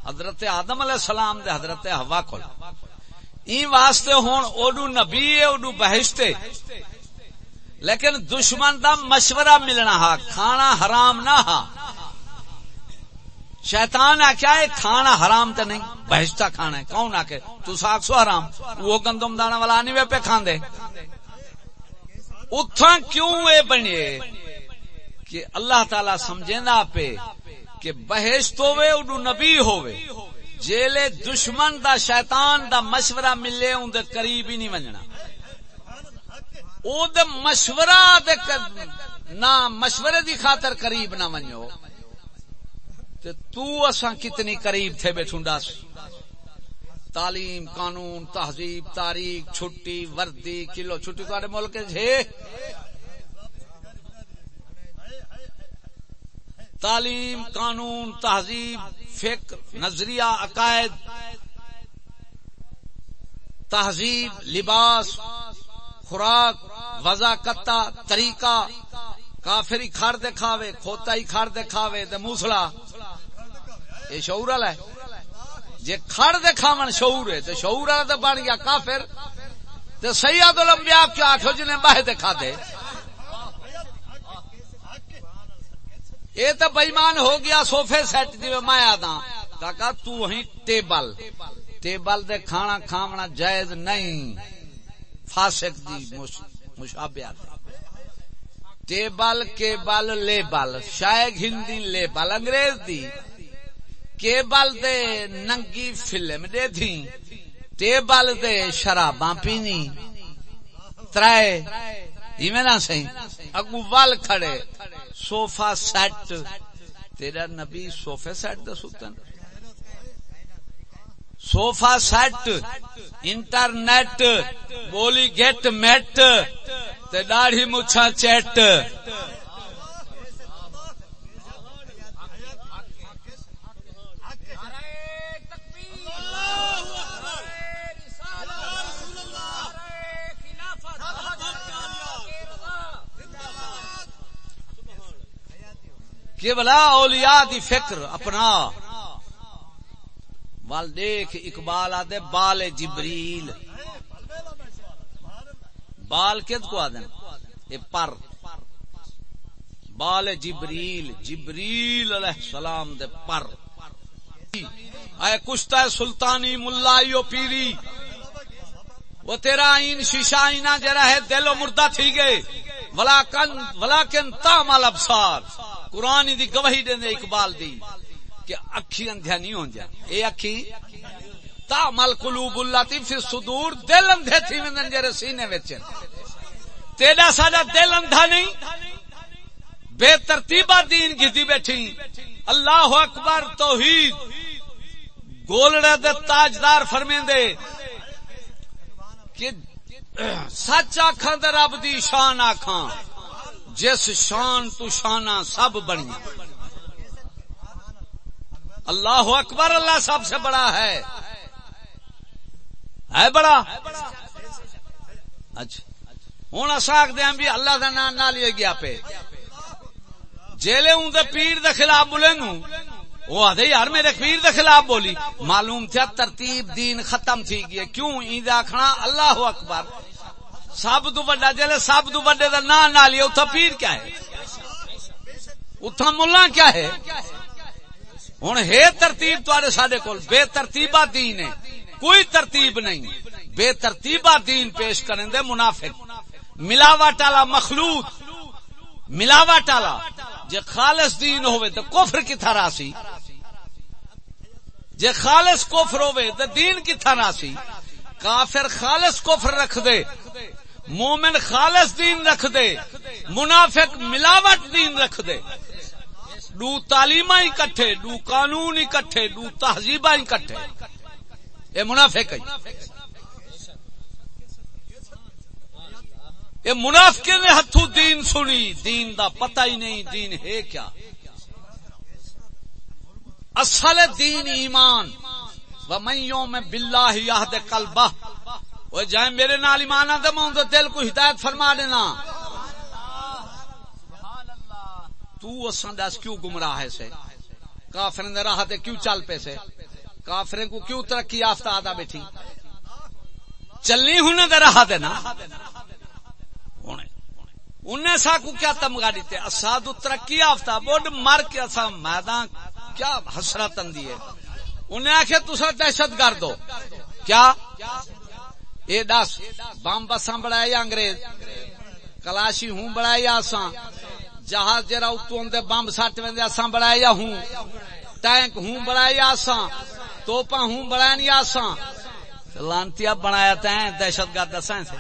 Speaker 1: حضرت آدم علیہ السلام دے حضرت ہوا کو این واسطے ہون اوڈو نبی ہے، اوڈو بہشتے۔ لیکن دشمن دا مشورہ ملنا ہا، کھانا حرام نہ ہا۔ شیطان آخیا ہے، کھانا حرام تو نہیں، بہشتہ کھانا ہے۔ کون آ کے تو ساگ سو حرام۔ وہ گندم دانا والا نہیں وے پہ کھان دے اتھا کیوں اے بنے؟ کہ اللہ تعالی سمجھے نا پہ کہ بہشت ہوئے اڈو نبی ہوئے جیلے دشمن دا شیطان دا مشورہ ملے، ان دے قریب ہی نہیں منجنا او دے مشورہ دے نہ مشورے دی خاطر قریب نہ منجو تے تو اساں کتنی قریب تھے بیٹھوں تعلیم، قانون، تہذیب، تاریخ، چھٹی، وردی، کلو، چھٹی تارے ملک ہے۔ تعلیم، قانون، تہذیب فکر نظریہ، عقائد، تہذیب، لباس، خوراک وضا کتا طریقہ کافری کھڑ دکھاوے کھوتا ہی کھڑ دکھاوے دے موسلا۔ یہ شعور والا ہے۔ جی کھڑ دکھاون شعور ہے تو شعور والا تو بن گیا کافر۔ تو سید الانبیاء کیا آٹھو جنہیں باہر دکھا دے یہ تو بےمان ہو گیا سوفے سیٹ جی میں آدا کاکا تو ہی ٹیبل۔ ٹیبل دے کھانا کھاونا جائز نہیں۔ فاسق دی مشابہت ٹیبل کیبل لیبل شاید ہندی لیبل انگریز دی۔ کیبل دے ننگی فلم دے تھی ٹیبل دے شراباں پینی۔ ترائے، ایویں نہ صحیح اگو وال کھڑے۔ Sofa set. تیرا نبی سوفے سیٹ دا سوتن سوفا سیٹ، انٹرنیٹ، بولی گیٹ میٹ، تے داڑھی مچھا چیٹ۔ کہ بلا اولیاء دی فکر، اپنا وال دیکھ اقبال آدھے، بال جبریل۔ بال کد کو آدھے؟ اے پر۔ بال جبریل جبریل علیہ السلام دے پر۔ اے کشتا سلطانی، ملائیو پیری۔ وہ تیرا این شیشہ اینا جرا ہے، دل و مردہ تھی گئے۔ ولیکن تامال ابسار قرآن دی گواہی دے اقبال دی۔ کہ اکھی اندھیا نہیں ہو جا اے اکھی؟ تا مل قلوب اللہ تی فی صدور، دل اندھے تھی میں جرے سینے وچن تیرا ساڈا دل اندھا نہیں؟ بے ترتیبہ دین گھتی بیٹھی۔ اللہ اکبر توحید۔ گولڑے دے تاجدار فرمین دے کہ سچ آخان دے رب دی شان آخان جس شان تو شانہ سب بنی اللہ اکبر اللہ سب سے بڑا ہے۔ ہے بڑا؟ اچھا۔ ہوں اصا دیا بھی اللہ کا نام نہ لیے گیا پہ جیلے ہوں تو پیر دے خلاف بولے گوں وہ آدھے یار میرے پیر دے خلاف بولی۔ معلوم تھا ترتیب دین ختم تھی گئی کیوں؟ عید آخنا اللہ اکبر۔ سب تو بڑا جلے سب تو بڑے کا نام نہ لیا اتنا پیر کیا ہے؟ اتنا ملا کیا ہے؟ ہوں ہے ترتیب تے سڈے کو بے ترتیبہ دین ہے۔ کوئی ترتیب نہیں۔ بے ترتیبہ دین پیش کریں دے منافق۔ ملاوٹ والا مخلوط ملاوٹ والا، جے خالص دین ہوئے تو کفر کتھا راسی جے خالص کفر ہوئے تو دین کتھا راسی کافر خالص کفر رکھ دے۔ مومن خالص دین رکھ دے۔ منافق ملاوٹ دین رکھ دے۔ دو تعلیم ہی کٹھے دو قانون ہی کٹھے دو تہذیب ہی کٹھے۔ یہ منافق ہے یہ منافق نے ہتھو دین سنی، دین دا پتہ ہی نہیں، دین ہے کیا؟ اصل دین ایمان۔ و میوں میں بلّہ یاد کلبہ وہ جائیں میرے نال ایمان آتا میں دل کو ہدایت فرما دینا۔ تو اساں دس کیوں گمراہ ہے سے؟ کافرن دے راہ تے کیوں چل پے سے؟ کافرن کو کیوں ترقی یافتہ آدا بیٹھی؟ چلنی ہن دے راہ تے نا؟ انہیں سا کو کیا تمغا دیتے؟ اساد ترقی یافتہ بوڈ مر کے اسا میدان کیا حسرت اندی ہے۔ انہیں آخیا تسا دہشت گرد ہو۔ کیا؟ اے دس، بم بساں بڑھایا انگریز؟ کلاشی ہوں بڑھایا اساں؟ جہاز جرا اتو اندے بم سٹ ویندے اساں بڑھایا ہوں؟ ٹینک ہوں بڑھایا اساں توپا ہوں بڑھایا اساں لانتیا بنایا تین دہشت گرد اساں سے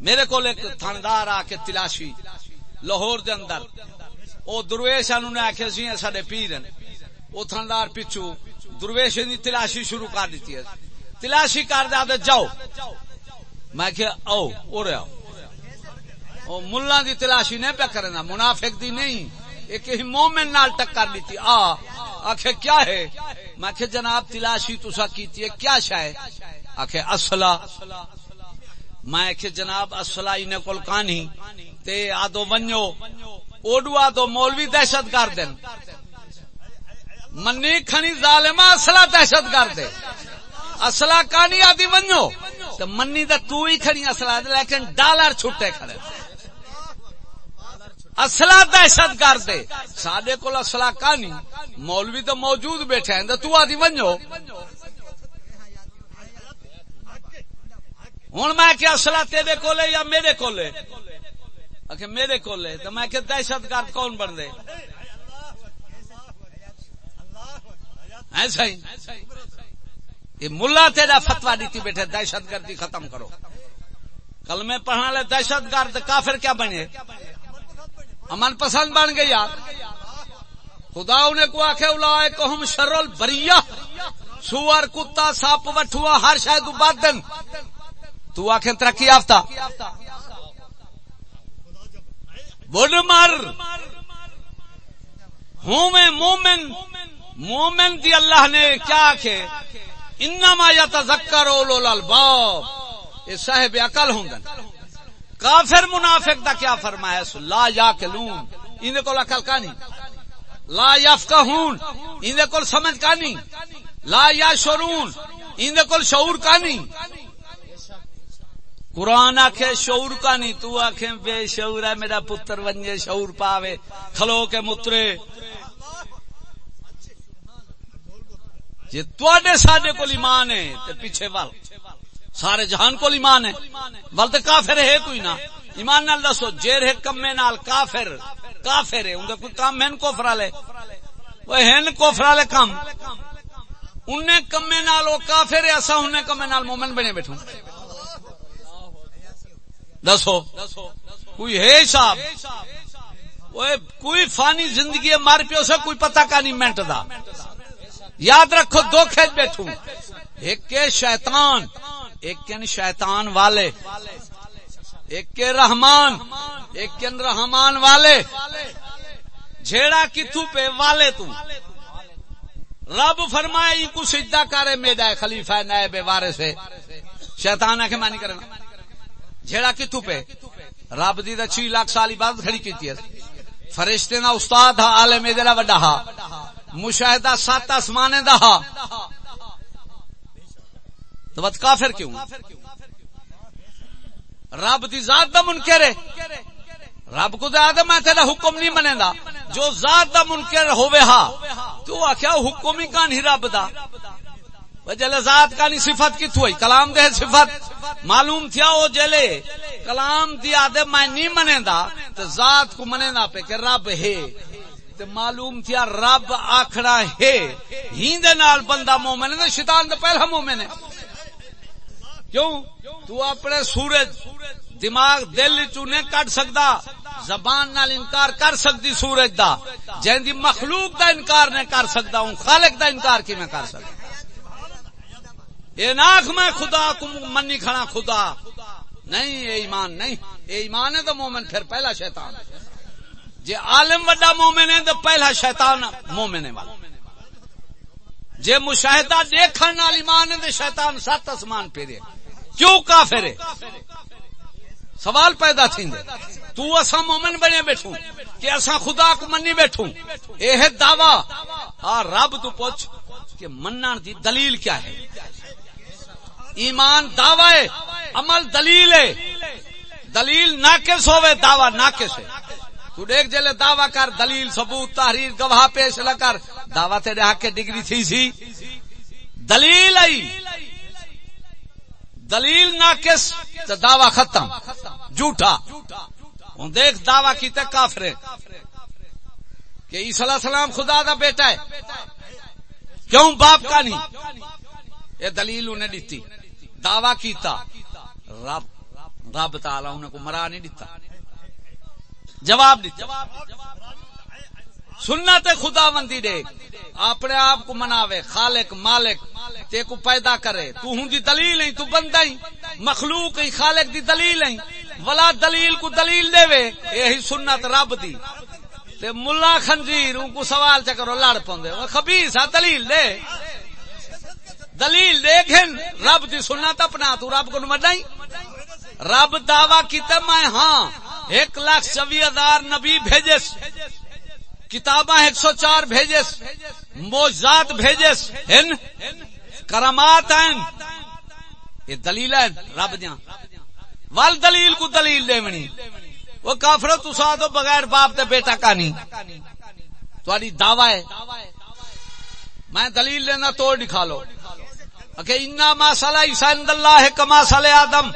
Speaker 1: میرے کو ایک تھندار آ کے تلاشی، لاہور دے اندر۔ او درویش انہوں نے آخیا سی سڈے پیر او تھندار پچھو، درویش دی تلاشی شروع کر دیتی ہے۔ تلاشی کر دیا جاؤ۔ میں کہ او او رہا او ملا دی تلاشی نہیں پہ کرنا منافق دی نہیں۔ ایک ہی مومن نال ٹکر لیتی۔ آ آخر کیا ہے؟ میں کہ جناب، تلاشی تسا کیتی ہے، کیا شاید آخر اصلہ۔ میں کہ جناب اصلا ان کول کانی تے آدو ونجو اوڈو آدو مولوی دہشت گرد منی کھنی ظالما اصلا دہشت گرد اصلا کانی آدی ونجو تو منی دا تو ہی کھنی اصلا لیکن ڈالر چھٹے کھڑے اصلا دہشت گرد سڈے کول اصلا کانی مولوی تو موجود بیٹھے ہیں تو آدی ونجو۔ ہوں میں کیا اصلا تیرے کو یا میرے کو میرے کو تو میں کہ دہشت گرد کون بن دے ایسا ہی یہ ملا تیرا فتوا دیتی بیٹھے، دہشت گردی ختم کرو۔ کل میں پڑھنا لے دہشت گرد کافر کیا بنے؟ امن پسند بن گئی یار۔ خدا انہیں کو آخ الا ہم شرول بریا سور، کتا سپ وٹھوا ہر شاید بادن تو آخ ترقی یافتہ۔ بڑھ مر۔ ہوں میں مومن۔ مومن دی اللہ نے کیا آخے انما یا تذکر اولو الباب یہ صاحب عقل ہوں کافر منافق دا کیا فرمایا سو لا یا کلون ان کو عقل کا نہیں لا یفقہون. ان کو سمجھ کا نہیں لا یا شرون ان کو شعور کا نہیں قرآن آخ شعور کا نہیں تو آخ بے شعور ہے، میرا پتر ونجے شعور پاوے۔ کھلو کے مترے۔ جی تے سڈے کو ایمان ہے، تے پیچھے ول۔ سارے جہان کو ایمان ہے۔ ول تو کافر ہے کوئی نہ۔ ایمان نال دسو جیر ہے کمے نال، کافر کافر ہے۔ اندر کوئی کام ہن کوفر والے۔ وہ ہن کوفر والے کام انہیں کمے نال وہ کافر ہے اسا انہیں کمے نال مومن بنے بیٹھوں دسو، کوئی ہے صاحب؟ کوئی فانی زندگی مار پیو سے کوئی پتہ کا نہیں، منٹ دا۔ یاد رکھو، دو کھیت بیٹھوں۔ ایک شیطان ایک یعنی شیطان والے، ایک رحمان ایک رحمان والے، جھیڑا کی تو پہ والے تو؟ رب فرمائے کو سجدہ کرے میڈا خلیفہ نائب وارث ہے۔ شیطان ہے مانی کرنا جیڑا کتو پہ؟ رب دی دا چی لاکھ سالی بعد کھڑی کیتی ہے۔ فرشتے نا استاد ہا عالم دلا وڈا ہا مشاہدہ سات آسمانے دا ہا تو بات کافر کیوں؟ رب دی ذات دا منکر ہے۔ رب کو دے آدم میں تیرا حکم نہیں منے دا۔ جو ذات دا منکر ہوئے ہا، تو آکھیا حکم ہی کان ہی رب دا۔ جلے ذات کا نہیں، صفت کی تھوئی کلام دے صفت۔ معلوم تھیا وہ جلے۔ کلام دیا دے میں نہیں منے دا۔ تو ذات کو منے دا پہ کہ رب ہے۔ تو معلوم تھیا رب آکھڑا ہے۔ ہی دے نال بندہ مومن ہے، شیطان دے پہلا مومن ہے۔ کیوں؟ تو اپنے سورج دماغ دل چونے کٹ سکتا زبان نال انکار کر سکتی سورج دا۔ جن دی مخلوق دا انکار نہیں کر سکتا ہوں خالق دا انکار کی میں کر سکتا ناک میں خدا کو منی کھڑا خدا۔ نہیں، یہ ایمان نہیں۔ یہ ایمان ہے تو مومن پھر پہلا شیطان۔ جی عالم وڈا مومن ہے تو پہلا شیطان مومن ہے والا۔ جے مشاہدہ دیکھن نال ایمان دے شیطان سات اسمان پھیرے۔ کیوں کافر ہے؟ سوال پیدا تھیندے۔ تو اسا مومن بنے بیٹھوں، کہ اسا خدا کو منی بیٹھوں۔ اے ہے دعویٰ۔ آ رب تو پوچھ کہ منن دی دلیل کیا ہے؟ ایمان دعوی عمل دلیل ہے۔ دلیل ناقص ہوئے، دعوی ناقص ہے۔ تو دیکھ جلے دعوی کر، دلیل، ثبوت، تحریر، گواہ پیش نہ کر۔ دعوی تیرے حق کے ڈگری تھی سی۔ دلیل آئی۔ دلیل ناقص تو دعوی ختم. جھوٹا. ہوں دیکھ دعوی کی تک کافر کہ عیسی علیہ السلام خدا دا بیٹا ہے. کیوں باپ کا نہیں؟ یہ دلیل انہیں دیتی. دعوی کیتا. رب رب تعالی انہیں کو مرا نہیں دیتا. جواب دیتا. سننا تے خدا مندی دے۔ اپنے آپ کو مناوے، خالق، مالک، تے کو پیدا کرے۔ تو ہوں دی دلیل نہیں تو بندہ ہی۔ مخلوق ہی، خالق دی دلیل نہیں ولا دلیل کو دلیل دے وے یہی سنت رب دی۔ تے ملا خنزیر، ان کو سوال چکرو لڑ پوندے۔ خبیث ہے، دلیل دے۔ دلیل دیکھیں رب دی سنت اپنا۔ تو رب کو نمڈائی رب دعوی کیتا، میں ہاں ایک لاکھ چوی ہزار نبی بھیجس۔ کتاباں ایک سو چار بھیجس موزات بھیجس، ہن؟ کرامات ہیں۔ یہ دلیل ہے، رب دیا وال دلیل کو دلیل دے منی۔ وہ کافر تو دو بغیر باپ تے بیٹا کا نہیں۔ دعوی ہے۔ میں دلیل لینا توڑ دکھا لو۔ کہ انا ما صلی اللہ کما صلی آدم۔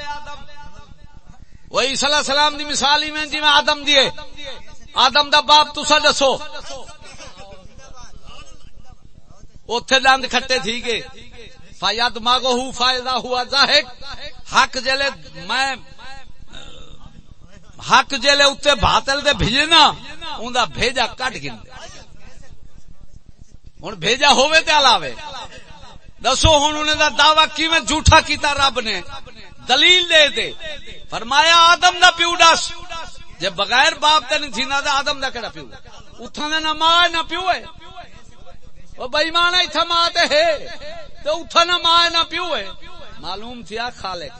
Speaker 1: وہ عیسی علیہ السلام دی مثال ہی میں جی میں آدم دیے آدم دا باپ تسا دسو۔ اوتھے دند کھٹے تھی گے فایا دماغو ہو، فائدہ ہوا ظاہر حق جلے میں، حق جلے اتنے باطل دے بھیجے نا ان دا بھیجا کٹ گن۔ ہوں بھیجا ہوئے تے علاوے۔ دسو ہوں انہیں دا دعوی کی جھوٹا کیتا رب نے؟ دلیل دے دے۔ فرمایا آدم دا پیو ڈس۔ جے بغیر باپ تے نہیں تھی، نہ آدم دا کہڑا پیو اتھا نہ ماں نہ پیو ہے۔ وہ بئی ماں اتھا ماں تے ہے۔ تو اتھا نہ ماں نہ پیو ہے۔ معلوم تھیا خالق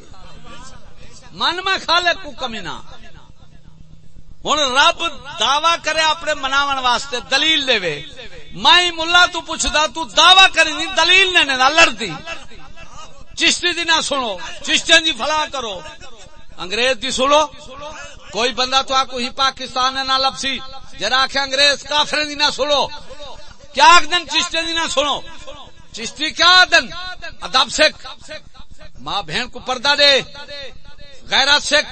Speaker 1: من میں خالق کو کمی نہ۔ ہوں رب دعوی کرے اپنے مناو واسطے دلیل دے وے۔ میں ملا تو پوچھدا، تو دعوی کرنی دلیل نے نہ لڑتی چشتی دی نہ سنو، چشتیاں دی فلاں کرو۔ انگریز دی سنو۔ کوئی بندہ تو آکو ہی پاکستان نہ لپسی جرا آخ انگریز کافر دی نہ سنو۔ کیا دن چشتی دی نہ سنو۔ چشتی کیا دن؟ ادب سکھ۔ ماں بہن کو پردہ دے۔ غیرت سکھ۔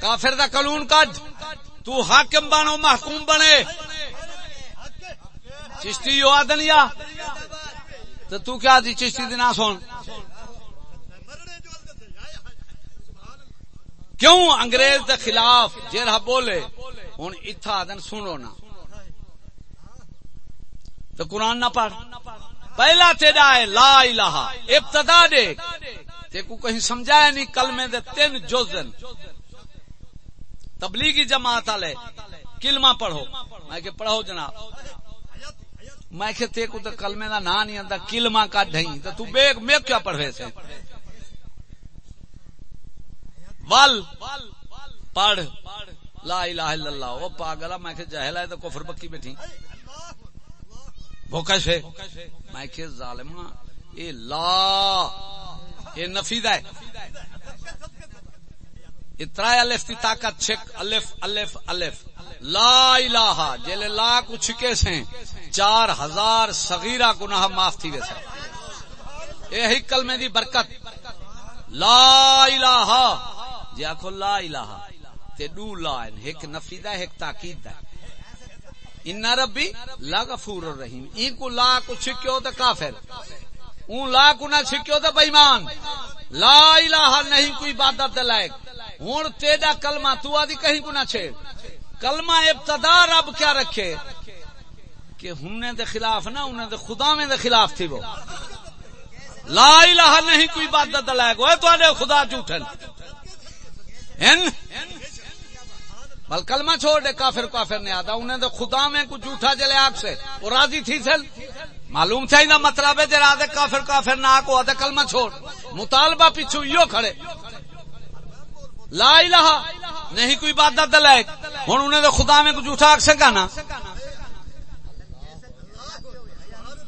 Speaker 1: کافر دا قانون کج۔ تو حاکم بنو محکوم بنے۔ چشتی یو آدن یا؟ تو تو کیا دی چشتی دی نہ سن؟ کیوں انگریز دے خلاف جرہ بولے؟ ہوں اتھا دن سنو نا۔ تو قرآن نہ پڑھ۔ پہلا تیرا ہے لا الہ۔ ابتدا دے۔ تے کو کہیں سمجھایا نہیں کلمے دے تین جوزن تبلیغی جماعت والے، کلمہ پڑھو۔ میں کہ پڑھو جناب۔ میں کہ تے کو تے کلمے دا نا نہیں آندا، کلمہ کا ڈھئی تو تو بے میں کیا پڑھے سے؟ ول پڑھ۔ لا الہ الا اللہ۔ وہ پاگلا میں کہ جہل ہے تو کفر بکی بیٹھی۔ وہ کیسے میں کہ ظالم ہاں۔ اے لا، اے نفی ہے۔ اترا الف کی طاقت، چھک، الف الف الف۔ لا الہ جلے لا کو چھکے سے چار ہزار صغیرہ گناہ معاف تھی ویسے اے ہی کلمے دی برکت۔ لا الہ۔ جی آخو لا الہ، تے دو لا ایک نفی دا ایک تاکید دا ان ربی لا غفور الرحیم۔ این کو لا کو چھکیو تے کافر۔ اون لا کو نہ چھکیو تے بے ایمان لا الہ نہیں، کوئی عبادت دے لائق۔ ہن تیرا کلمہ تو ادی کہیں کو نہ چھے کلمہ ابتدا رب کیا رکھے؟ کہ ہن دے خلاف نہ انہاں دے خدا میں دے خلاف تھی وہ۔ لا الہ نہیں، کوئی عبادت لائق۔ اوے تو خدا جھوٹن بل کلمہ چھوڑ دے، کافر کافر نے آتا انہیں تو خدا میں کچھ جھوٹا جلے آگ سے۔ وہ راضی تھی سل؟ معلوم چاہیے مطلب ہے جرا دے کافر کافر نہ کو آدھے کلمہ چھوڑ۔ مطالبہ پیچھو یو کھڑے۔ لا الہ، نہیں کوئی بات دلائق ہوں انہیں تو خدا میں کو جھوٹا آگ سکا نا۔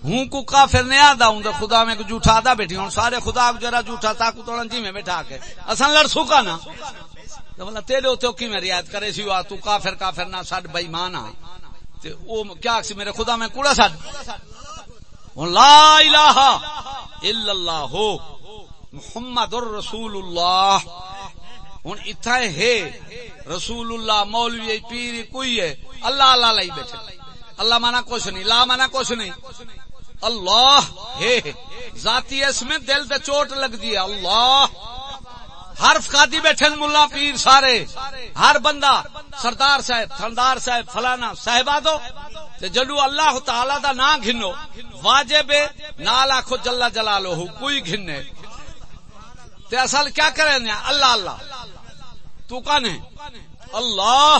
Speaker 1: ہوں کو کافر نہیں آدھا، ہوں تو خدا میں کو جھوٹا آدھا بیٹھی۔ ہوں سارے خدا کو جرا جھوٹا تھا کو توڑن جی میں بیٹھا کے۔ اصل لڑ سکا نا؟ تو بولا تیرے ہوتے کی میں رعایت کرے سی؟ تو کافر کافر نہ سڈ بئی مانا وہ کیا میرے خدا میں کوڑا سڈ لا الہ الا اللہ، محمد الرسول اللہ ہوں، اتھا ہے رسول اللہ مولوی، پیر، کوئی ہے۔ اللہ اللہ لائی بیٹھے۔ اللہ مانا کچھ نہیں، لا مانا کچھ نہیں۔ اللہ ہے، ذاتی اس میں دل دے چوٹ لگ دی اللہ حرف کھادی بیٹھے ملا پیر سارے، ہر بندہ، سردار صاحب، تھندار صاحب، فلانا صاحبہ دو جدو اللہ تعالی دا نا گھنو، واجب نال آخو جلا جلا لو کوئی گھنے۔ تے اصل کیا کرے اللہ اللہ۔ تو کون ہے؟ اللہ۔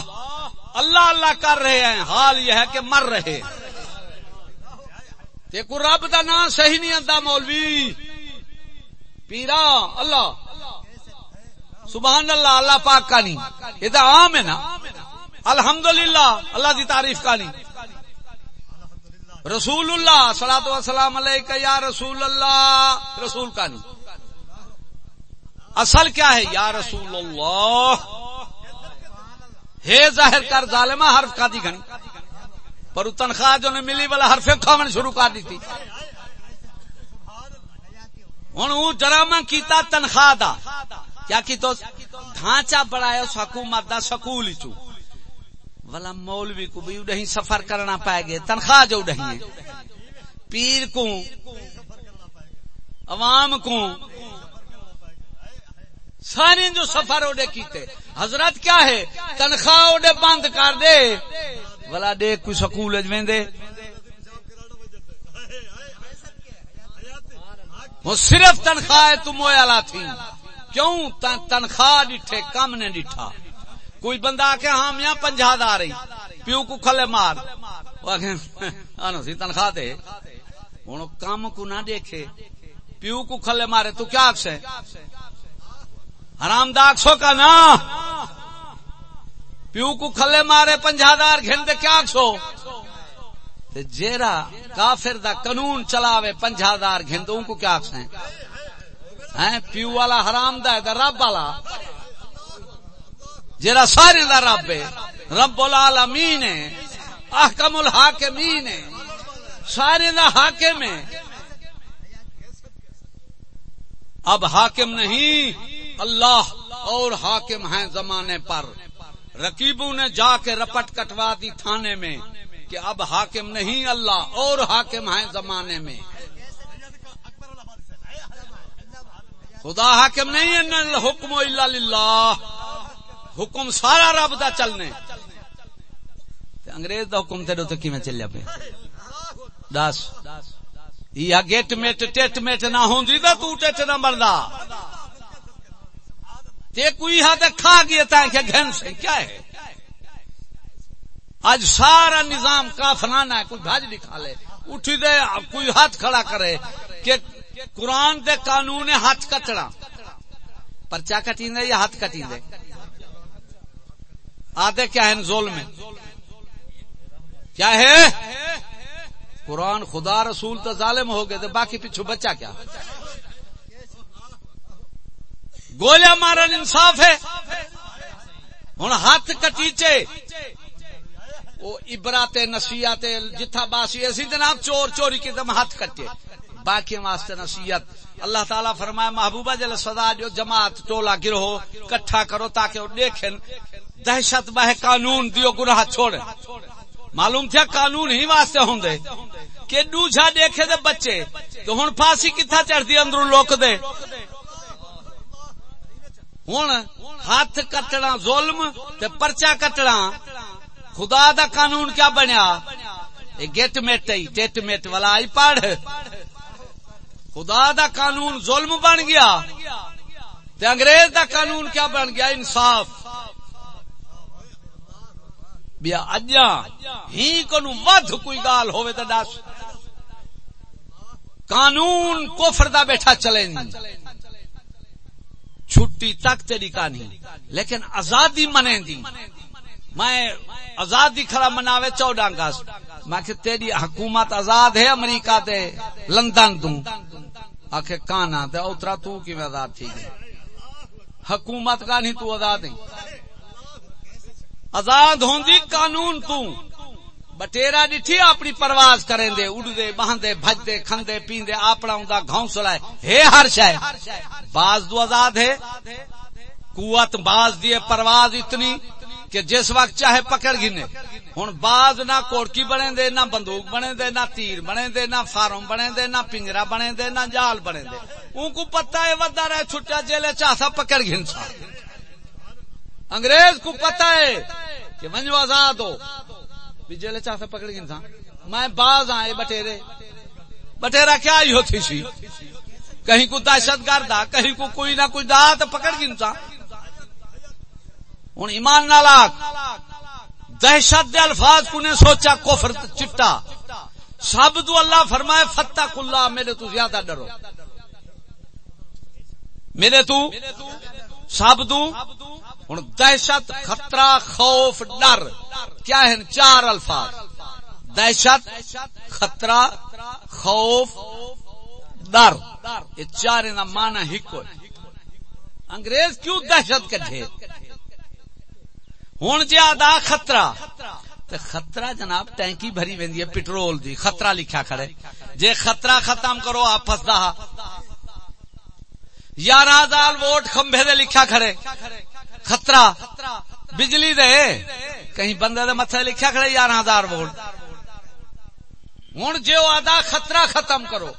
Speaker 1: اللہ اللہ کر رہے ہیں۔ حال یہ ہے کہ مر رہے۔ کو رب دا نام صحیح نہیں آتا مولوی۔ پیرا، اللہ۔ سبحان اللہ اللہ پاک کا نہیں۔ یہ تو عام ہے نا۔ الحمدللہ، اللہ کی تعریف کا نہیں۔ رسول اللہ سلاۃ وسلام علیہ یا رسول اللہ رسول کا نہیں۔ اصل کیا ہے؟ یا رسول اللہ ہے ظاہر کر ظالمہ، حرف کا دی گھنی پر تنخواہ جو نے ملی والا حرف کھاون شروع کر دی تھی۔ ہوں وہ ڈرامہ کیتا تنخواہ دا۔ کیا کی تو ڈھانچہ بڑھایا اس حکومت دا سکول چو۔ والا مولوی کو بھی اڈہی سفر کرنا پائے گے تنخواہ جو اڈہی پیر کو، عوام کو، سارے جو سفر اوڈے کیتے۔ حضرت کیا ہے؟ تنخواہ اوڈے بند کر دے۔ والا دے کوئی سکول دے وہ صرف تنخواہ تم والا تھی۔ کیوں تنخواہ ڈٹھے، کم نے ڈٹھا۔ کوئی بندہ آ کے ہاں میاں پنجا آ رہی پیو کو کھلے مار۔ ہاں سی تنخواہ دے۔ ہوں کام کو نہ دیکھے۔ پیو کو کھلے مارے، تو کیا آخ حرام داغ سو کا نا؟ پیو کو کھلے مارے پنجادار گھن دے، کیا سو جیرا کافر دا قانون چلاوے پنجادار گھن دے کو کیا پیو والا حرام دا ہے رب والا۔ جیرا سارے دا رب ہے، رب العالمین ہے، احکم الحاکمین ہے۔ سارے دا حاکم ہے۔ اب حاکم نہیں، اللہ اور حاکم ہیں زمانے پر۔ رقیبوں نے جا کے رپٹ کٹوا دی تھانے میں کہ اب حاکم نہیں، اللہ اور حاکم ہیں زمانے میں۔ خدا حاکم نہیں ہے حکم اللہ حکم سارا رب دا چلنے۔ انگریز دا حکم تیرے تو کی چلیا پہ دس۔ یا گیٹ میٹ، ٹیٹ میٹ نہ ہوں تو تو ٹیٹ نہ مردا۔ تے کوئی ہاتھ کھا گیا تھا کہ گھن سے کیا ہے؟ آج سارا نظام کا فلانا ہے، کوئی بھاج دکھا لے۔ اٹھی دے، کوئی ہاتھ کھڑا کرے کہ قرآن دے قانون ہاتھ کٹڑا پرچا کٹی دے یا ہاتھ کٹی دے آدھے کیا ہے زول میں؟ کیا ہے؟ قرآن خدا رسول تو ظالم ہو گئے تو باقی پیچھو بچہ کیا؟ گولیا مارن انصاف ہے۔ ہوں ہاتھ کٹیچے۔ وہ ابرات نصیحت جتھا باسی ایسی جناب چور چوری کے دم ہاتھ کٹے۔ باقی واسطے نصیحت۔ اللہ تعالیٰ فرمایا محبوبہ جل سدا جو جماعت ٹولا گرو کٹھا کرو تاکہ وہ دیکھیں دہشت بہ قانون دیو گناہ چھوڑ معلوم تھا قانون ہی واسطے ہوں دے کہ دوجا دیکھے دے بچے، تو ہوں پھانسی کتنا چڑھتی اندروں لوک دے۔ ہوں ہاتھ کٹنا ظلم تے پرچا کٹنا، خدا دا قانون کیا بنیا؟ گیٹ میٹ ٹیٹ میٹ والا آئی پڑھ خدا دا قانون ظلم بن گیا۔ تے انگریز دا قانون کیا بن گیا؟ انصاف۔ بیا اجا ہی کو ود کوئی گال ہوئے تو دس۔ قانون کوفر دا بیٹھا چلے چھٹی تک تیری کہانی، لیکن آزادی منے دی میں آزادی کھڑا مناوے چودہ اگست میں کہ تیری حکومت آزاد ہے، امریکہ دے لندن تو۔ آخ کانا تے اترا تو کی آزاد تھی گئی حکومت کا نہیں، تو آزاد نہیں آزاد ہوں قانون تو۔ بٹیرا ڈٹھی اپنی پرواز کریں دے، اڑدے بہندے بجدے کھندے، پیندے اپنا ہوں گھونسلا ہے۔ ہر شہ باز دو آزاد ہے۔ قوت باز دیے پرواز اتنی۔ کہ جس وقت چاہے پکڑ گنے ہوں باز نہ کوڑکی بنے دے، نہ بندوق بنے دے، نہ تیر بنے دے، نہ فارم بنے دے، نہ پنجرا بنے دے، نہ جال بنے دے۔ ان کو پتا ہے ودا رہے چھٹا جیلے چاہتا پکڑ گنسا انگریز کو پتا ہے کہ منجو آزاد ہو۔ جیلے چاہتا پکڑ گنسا میں باز ہاں آئے بٹیرے۔ بٹیرا کیا ہی ہوتی سی؟ کہیں کو دہشت گرد کہیں کو کوئی نہ کوئی دا تو پکڑ گنسا ہوں ایمان نالاک دہشت دے الفاظ کو نے سوچا، کفر چٹا۔ سب تو اللہ فرمائے فتح کلا میرے تو زیادہ ڈرو۔ میرے تو سب تو ہوں دہشت، خطرہ، خوف، ڈر۔ کیا ہے؟ چار الفاظ۔ دہشت، خطرہ، خوف، ڈر۔ یہ چار مانا ہکو انگریز کیوں دہشت کٹے ہوں جی آدھا خطرہ۔ خطرہ جناب ٹینکی بھری وی پٹرول دی، خطرہ لکھا کھڑے۔ جے خطرہ ختم کرو آپ فسدا یارہ ہزار ووٹ کھمبے دے لکھا کھڑے۔ خطرہ۔ بجلی دے۔ کہیں بندے دے متھے لکھا کھڑے، یارہ ہزار ووٹ۔ ہوں جی آدھا خطرہ ختم کرو۔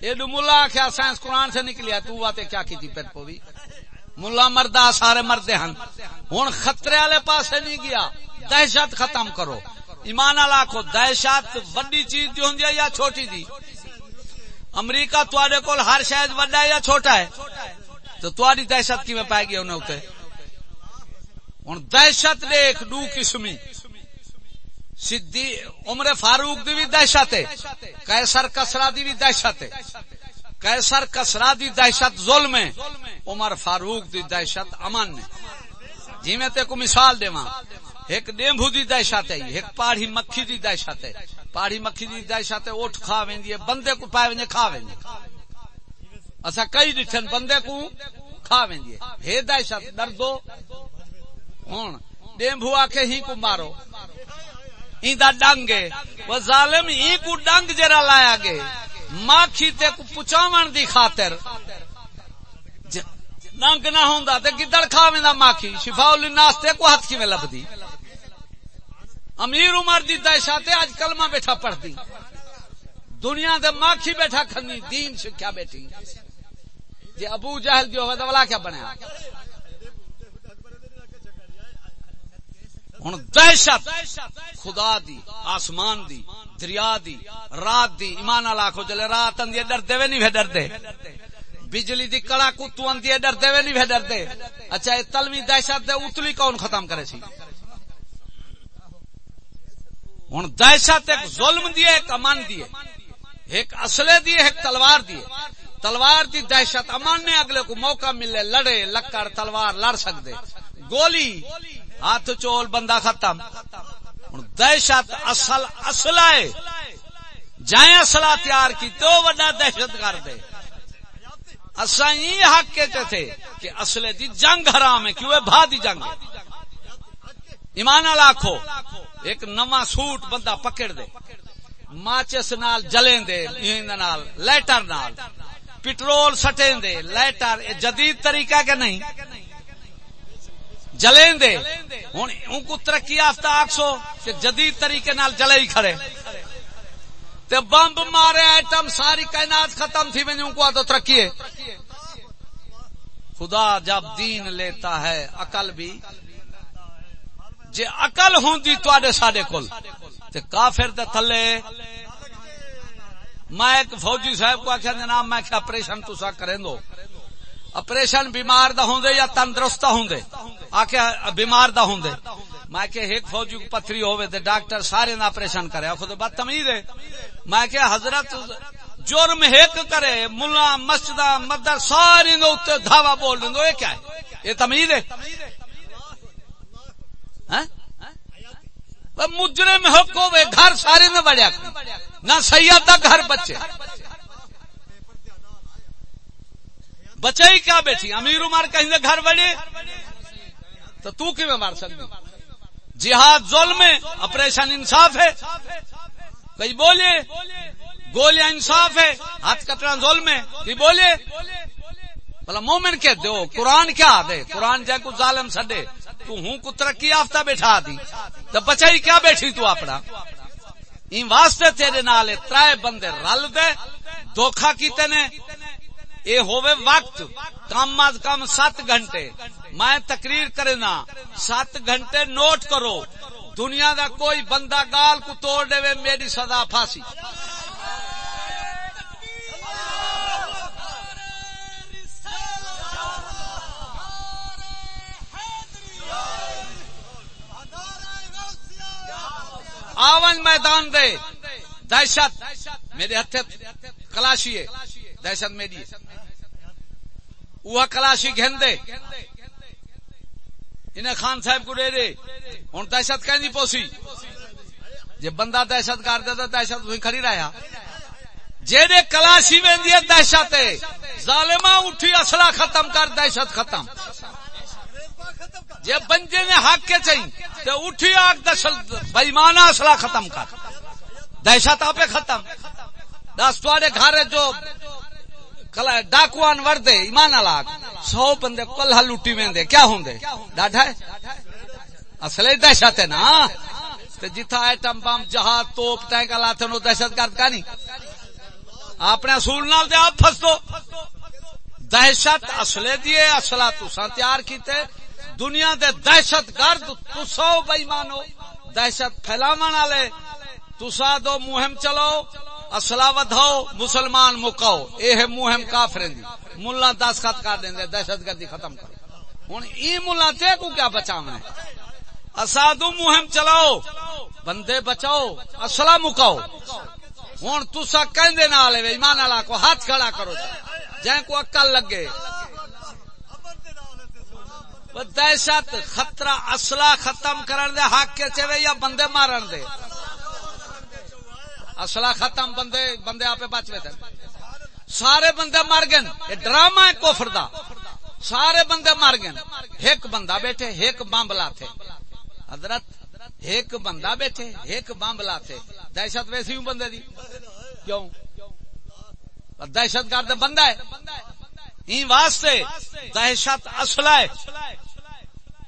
Speaker 1: یہ ملا کیا سائنس قرآن سے نکلیا، تو آتے کیا کی تھی پیٹ پوی ملا مردا سارے مردے ہیں ہوں خطرے والے پاس نہیں گیا۔ دہشت ختم کرو۔ ایمان آخو دہشت وڈی چیز جو ہوں یا چھوٹی دی؟ امریکہ تے کول ہر شاید وڈا ہے یا چھوٹا ہے؟ تو تاری دہشت کی پائے گی انہیں اتنے ہوں دہشت دیکھ ڈو قسمی۔ سدھی عمر فاروق دی بھی دہشت ہے۔ کیسر کسرا دی بھی دہشت ہے۔ کیسر کسرا دی دہشت ظلم ہے، عمر فاروق دی دہشت امن نے جی میں تے کو مثال دے ایک ڈیمبو دی دہشت ہے، ایک پاڑی مکھی دی دہشت ہے۔ پاڑی مکھی دی دہشت ہے، اٹھ کھا ویندی ہے، بندے کو پائے ویندے کھا ویندے اسا کئی ڈٹھن بندے کو کھا ویندی ہے۔ ہے دہشت ڈر دو ہن ڈیمبو آکے ہی کو مارو۔ ایندا ڈنگ ہے۔ وہ ظالم ہی کو ڈنگ جرا لایا گے ماکھی تے کو پچاون دی خاطر۔ ننگ نہ ہوں تے گدڑ کھا ویندا ماکھی۔ شفاء الناس تے کو ہاتھ کیویں لبدی؟ امیر عمر دی دہشت اج کلمہ بیٹھا پڑھدی۔ دنیا دے ماکھی بیٹھا کھنی، دین سکھیا بیٹھی۔ جی ابو جہل دی ہوے تے ولا کیا بنیا؟ ہوں دہشت، خدا دی، آسمان دی، دریا دی، رات دی، ایمان آخو چلے، رات آدھی ڈرتے وے نہیں ڈرتے بجلی دی کڑا کتو آدھی ڈرتے وے نہیں ڈرتے اچھا یہ تلوی دہشت دے اتلی کون ختم کرے سی؟ ہوں دہشت ایک ظلم دی ایک امن دی ایک اصلے دی ایک تلوار دی تلوار دی دہشت امن نے اگلے کو موقع ملے، لڑے، لکڑ، تلوار لڑ سکتے۔ گولی، ہاتھ چول، بندہ ختم۔ دہشت اصل اصل ہے۔ جائیں اصلا تیار کی تو وڈا دہشت گرد اصا یہ حق کے تھے کہ اصل دی جنگ حرام ہے، کیوں بھا دی جنگ ایمان لاکھو ایک نواں سوٹ بندہ پکڑ دے۔ ماچس نال جلیں دے نال، لیٹر نال۔ پٹرول سٹیں دے لیٹر جدید طریقہ کے نہیں؟ جلیں دے۔ ہوں ان کو ترقی یافتہ آخسو کہ جدید طریقے نال جلے ہی کھڑے۔ تے بمب مارے آئٹم ساری کائنات ختم تھی، میں ان کو تو ترقی ہے۔ خدا جب دین لیتا ہے، عقل بھی۔ جے عقل ہوں دی تو ساڈے کول، تے کافر تے تھلے۔ میں ایک فوجی صاحب کو آخیا جناب، میں کیا آپریشن تسا کریں دو۔ آپریشن بیمار دا ہوں دے یا تندرست ہوں دے؟ آخیا بیمار دا ہوں دے۔ میں کہ ایک فوجی کو پتھری ہوئے تے ڈاکٹر سارے نہ آپریشن کرے۔ خود بات تمیز ہے۔ میں کہ حضرت جرم ایک کرے، ملا مسجد، مدر، ساری نو اتنے دھاوا بول دیں دو۔ یہ کیا ہے؟ یہ تمیز ہے؟ ہاں؟ مجرم حق ہوئے گھر سارے میں بڑھیا۔ کرے نہ سید دا گھر بچے۔ بچے ہی کیا بیٹھی؟ امیر عمر کہیں گھر بڑے تو تو کی میں مار سکتی جہاد ظلم ہے آپریشن انصاف ہے۔ کئی بولے؟ گولیاں انصاف ہے، ہاتھ کترا ظلم ہے۔ کئی بولے؟ بلا مومن کہ دو قرآن کیا دے؟ قرآن جائے کو ظالم سڈے تو ہوں کو ترقی یافتہ بیٹھا دی۔ تو بچائی کیا بیٹھی تو اپنا؟ این واسطے تیرے نال ترائے بندے رل دے، دھوکھا کیتے نے۔ اے ہووے وقت، کم از کم سات گھنٹے۔ میں تقریر کرنا سات گھنٹے نوٹ کرو۔ دنیا دا کوئی بندہ گال کو توڑ دے میری سزا پھانسی۔ آون میدان دے۔ دہشت۔ میرے ہاتھ کلاشی ہے۔ دہشت میری وہ کلاشی گھن دے انہیں خان صاحب کو دے دے۔ ہوں دہشت کہ پوسی؟ جی بندہ دہشت کر دے تو دہشت کھڑی رہا جہے کلاشی میں دہشت ظالما اٹھی اصلہ ختم کر، دہشت ختم۔ جی بنجے نے حق کے چاہیے تو اٹھی آگ دشل بےمانہ اصلہ ختم کر۔ دہشت آپ ختم۔ دس تے گھر جو ڈاکوان وردے، ایمان لاگ سو بندے کلہ لٹی وے کیا ہوں ڈاڈا اصل دہشت ہے نا؟ جتھا ایٹم بم، جہاز، توپ، ٹینک لاتے نو دہشت گرد کا نہیں۔ اپنے اصول نال دے آپ پھس دو۔ دہشت اصلے دیے اصلا تسا تیار کیتے۔ دنیا دے دہشت گرد تسو بئی مانو دہشت پھیلاو والے تسا دو مہم چلاؤ اصلا وداؤ مسلمان مکاؤ۔ یہ ہے مہم کافر دی۔ ملا دس خط کر دیں دہشت گردی ختم کر۔ ہوں ای ملا تے کو کیا بچاو ہے؟ اسادو مہم چلاؤ، بندے بچاؤ اصلا مکاؤ۔ ہوں تسا کہندے نال ایمان والا کو ہاتھ کھڑا کرو۔ جائیں کو عقل لگے۔ دہشت خطرہ اصلا ختم کرن دے حق کے چوے یا بندے مارن دے؟ اصلا ختم بندے بندے آپ بچ گئے سارے بندے مر گئے۔ یہ ڈرامہ ہے کوفر دا۔ سارے بندے مر گئے۔ ایک بندہ بیٹھے، ایک بمب لاتے حضرت، ایک بندہ بیٹھے، ایک بمب لاتے دہشت ویسی ہوں بندے دی۔ کیوں؟ دہشت گرد بندہ ہے۔ این واسطے دہشت اصلا ہے۔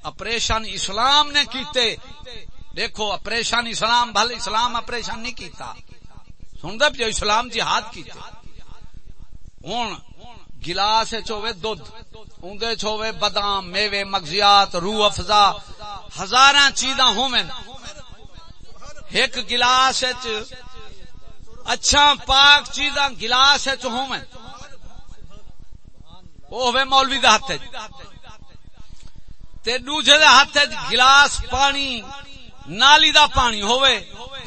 Speaker 1: اپریشن اسلام نے کیتے۔ دیکھو، اپریشن اسلام بھل اسلام اپریشن نہیں کیتا۔ سن دے جو اسلام جہاد کیتے۔ ہوں گلاس چوے دودھ اندے چوے بادام، میوے، مغزیات، روح افزا۔ ہزار چیزاں ہومن ایک گلاس اچھا پاک چیزاں گلاس ہومن وہ ہوئے مولوی دا ہاتھ تے دوجے دے ہاتھ گلاس پانی، نالی دا پانی ہوئے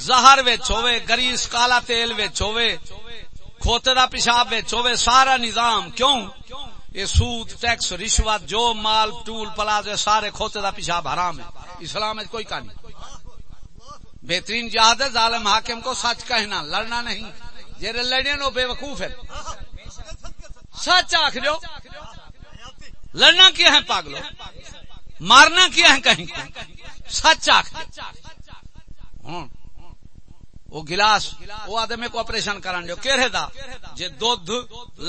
Speaker 1: زہر وچ ہوئے گریس، کالا تیل وچ ہوئے کھوتے دا پیشاب وچ ہوئے سارا نظام کیوں؟ یہ سود، ٹیکس، رشوت، جو مال، ٹول، پلازے، سارے کھوتے دا پیشاب حرام ہے۔ اسلام میں کوئی کہانی بہترین جہاد ہے، ظالم حاکم کو سچ کہنا، لڑنا نہیں۔ جیرے لڑے نو بے وقوف ہے۔ سچ آخ دو لڑنا کیا ہے، پاگلو؟ مارنا کیا ہے کہیں کو؟ سچ آخ وہ گلاس، وہ آدمی کو آپریشن کران جو کہہ دا؟ جے دودھ،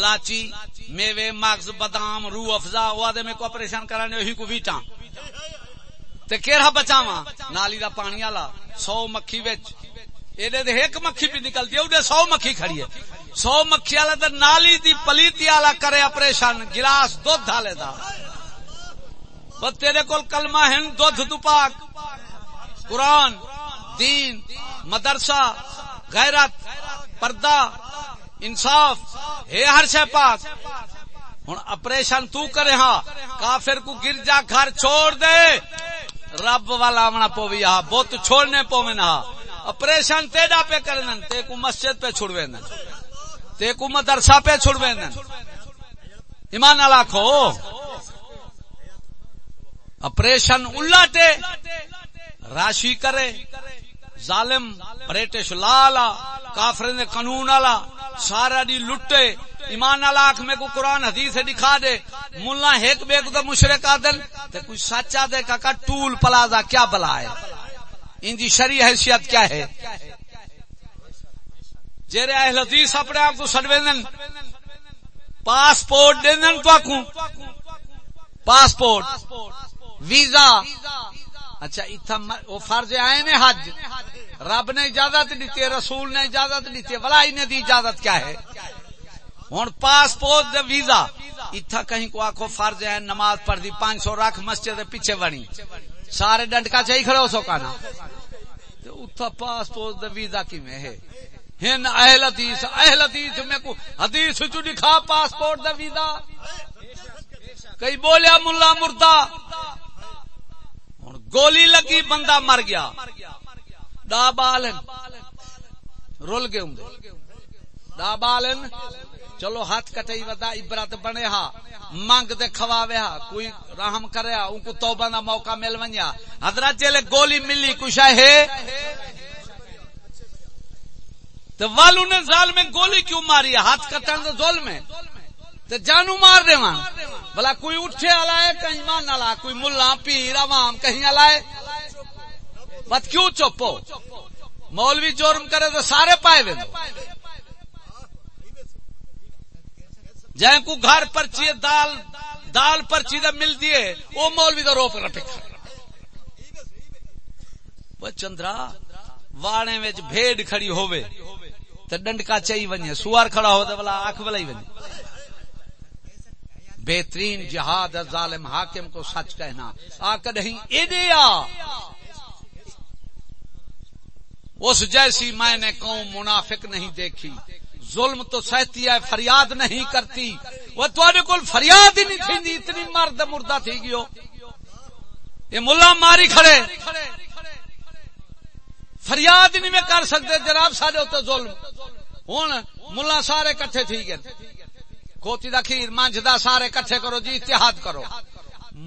Speaker 1: لاچی، میوے مغز بادام روح افزا، وہ آدمی کو آپریشن کران جو ہی کو ویٹاں۔ تے کیڑا بچاواں؟ نالی دا پانی والا سو مکھی وچ۔ ایڈے دے ایک مکھی بھی نکلتی ہے اڈے سو مکھی کھڑی ہے۔ سو مکھی والا تے نالی دی پلیتی والا کرے آپریشن گلاس، دودھ ڈالے دا۔ تیرے کول کلمہ ہیں دودھ تو پاک قرآن، دین، مدرسہ، غیرت، پردہ، انصاف ہے ہر شہ پاک۔ ہوں اپریشن تو کرے ہاں کافر کو گرجا گھر چھوڑ دے۔ رب والا آمنا پوی ہا بت چھوڑنے پوے نہ ہاں۔ آپریشن تیڈا پہ کرن تے کو مسجد پہ چھڑوے نہ تے کو مدرسہ پہ چھڑوے نہ ایمان اللہ کھو آپریشن الاٹے راشی کرے، ظالم برٹش لالا کافر نے قانون والا، سارا دی لٹے، ایمان لاکھ میں کو قرآن حدیث دکھا دے ملا ایک بے کو مشرق آدن تے کوئی سچا دے کا ٹول پلازا کیا بلا ہے؟ ان دی شریع حیثیت کیا ہے؟ جیرے اہل حدیث اپنے آپ کو سڑویں پاسپورٹ دین تو آکوں پاسپورٹ۔ ویزا۔ اچھا اتھا وہ فرض آئے نے حج۔ رب نے اجازت دیتی، رسول نے اجازت دیتی ہے بلا انہیں دی اجازت کیا ہے؟ ہوں پاسپورٹ ویزا۔ اتھا کہیں کو آخو فرض ہے، نماز پڑھ دی پانچ سو رکھ مسجد پیچھے بنی۔ سارے ڈنڈکا چاہیے کھڑے ہو سو کانا اتھا پاسپورٹ ویزا کی میں ہے؟ ہن اہل حدیث اہل حدیث میں کو حدیث چو لکھا پاسپورٹ دا ویزا۔ کئی بولیا ملا مردہ گولی لگی، بندہ مر گیا۔ دا بالن۔ رول گئے ہوں دا بالن۔ چلو ہاتھ کٹائی ودا عبرت بنے ہا۔ مانگ دے کھواوے ہا۔ کوئی رحم کرے ہا۔ ان کو توبہ دا موقع مل ونیا۔ حضرت جلے گولی ملی، کچھ ہے؟ تو والو نے ظالم میں گولی کیوں ماری؟ ہاتھ کٹن تو ظلم ہے تو جانو مار دے وہاں بلا کوئی اٹھے ہے، کہیں مان نہ کوئی ملا، پیر، عوام، کہیں ہے۔ بت کیوں چپو؟ مولوی جرم کرے تو سارے پائے وے جائیں کو گھر پرچی دال دال پرچی دا مل دیے وہ مولوی دا روپ رپے وہ چندرا، واڑے وچ بھیڑ کھڑی ہووے۔ تے ڈنڈکا چاہی ونجے، سوار کھڑا ہو تے بلا اکھ بلا ہی ونجے۔ بہترین جہاد ظالم حاکم کو سچ کہنا۔ آ کہیں اس جیسی میں نے قوم منافق نہیں دیکھی۔ ظلم تو سہتی ہے، فریاد نہیں کرتی۔ وہ تھوڑے کو فریاد ہی نہیں تھی اتنی مرد مردہ تھی گیو یہ ملا ماری کھڑے۔ فریاد نہیں میں کر سکتے، جناب سارے ہوتے ظلم۔ ہوں ملا سارے کٹھے تھی گئے۔ کھوتی دا کھیر مانج دا سارے کٹھے کرو جی اتحاد کرو۔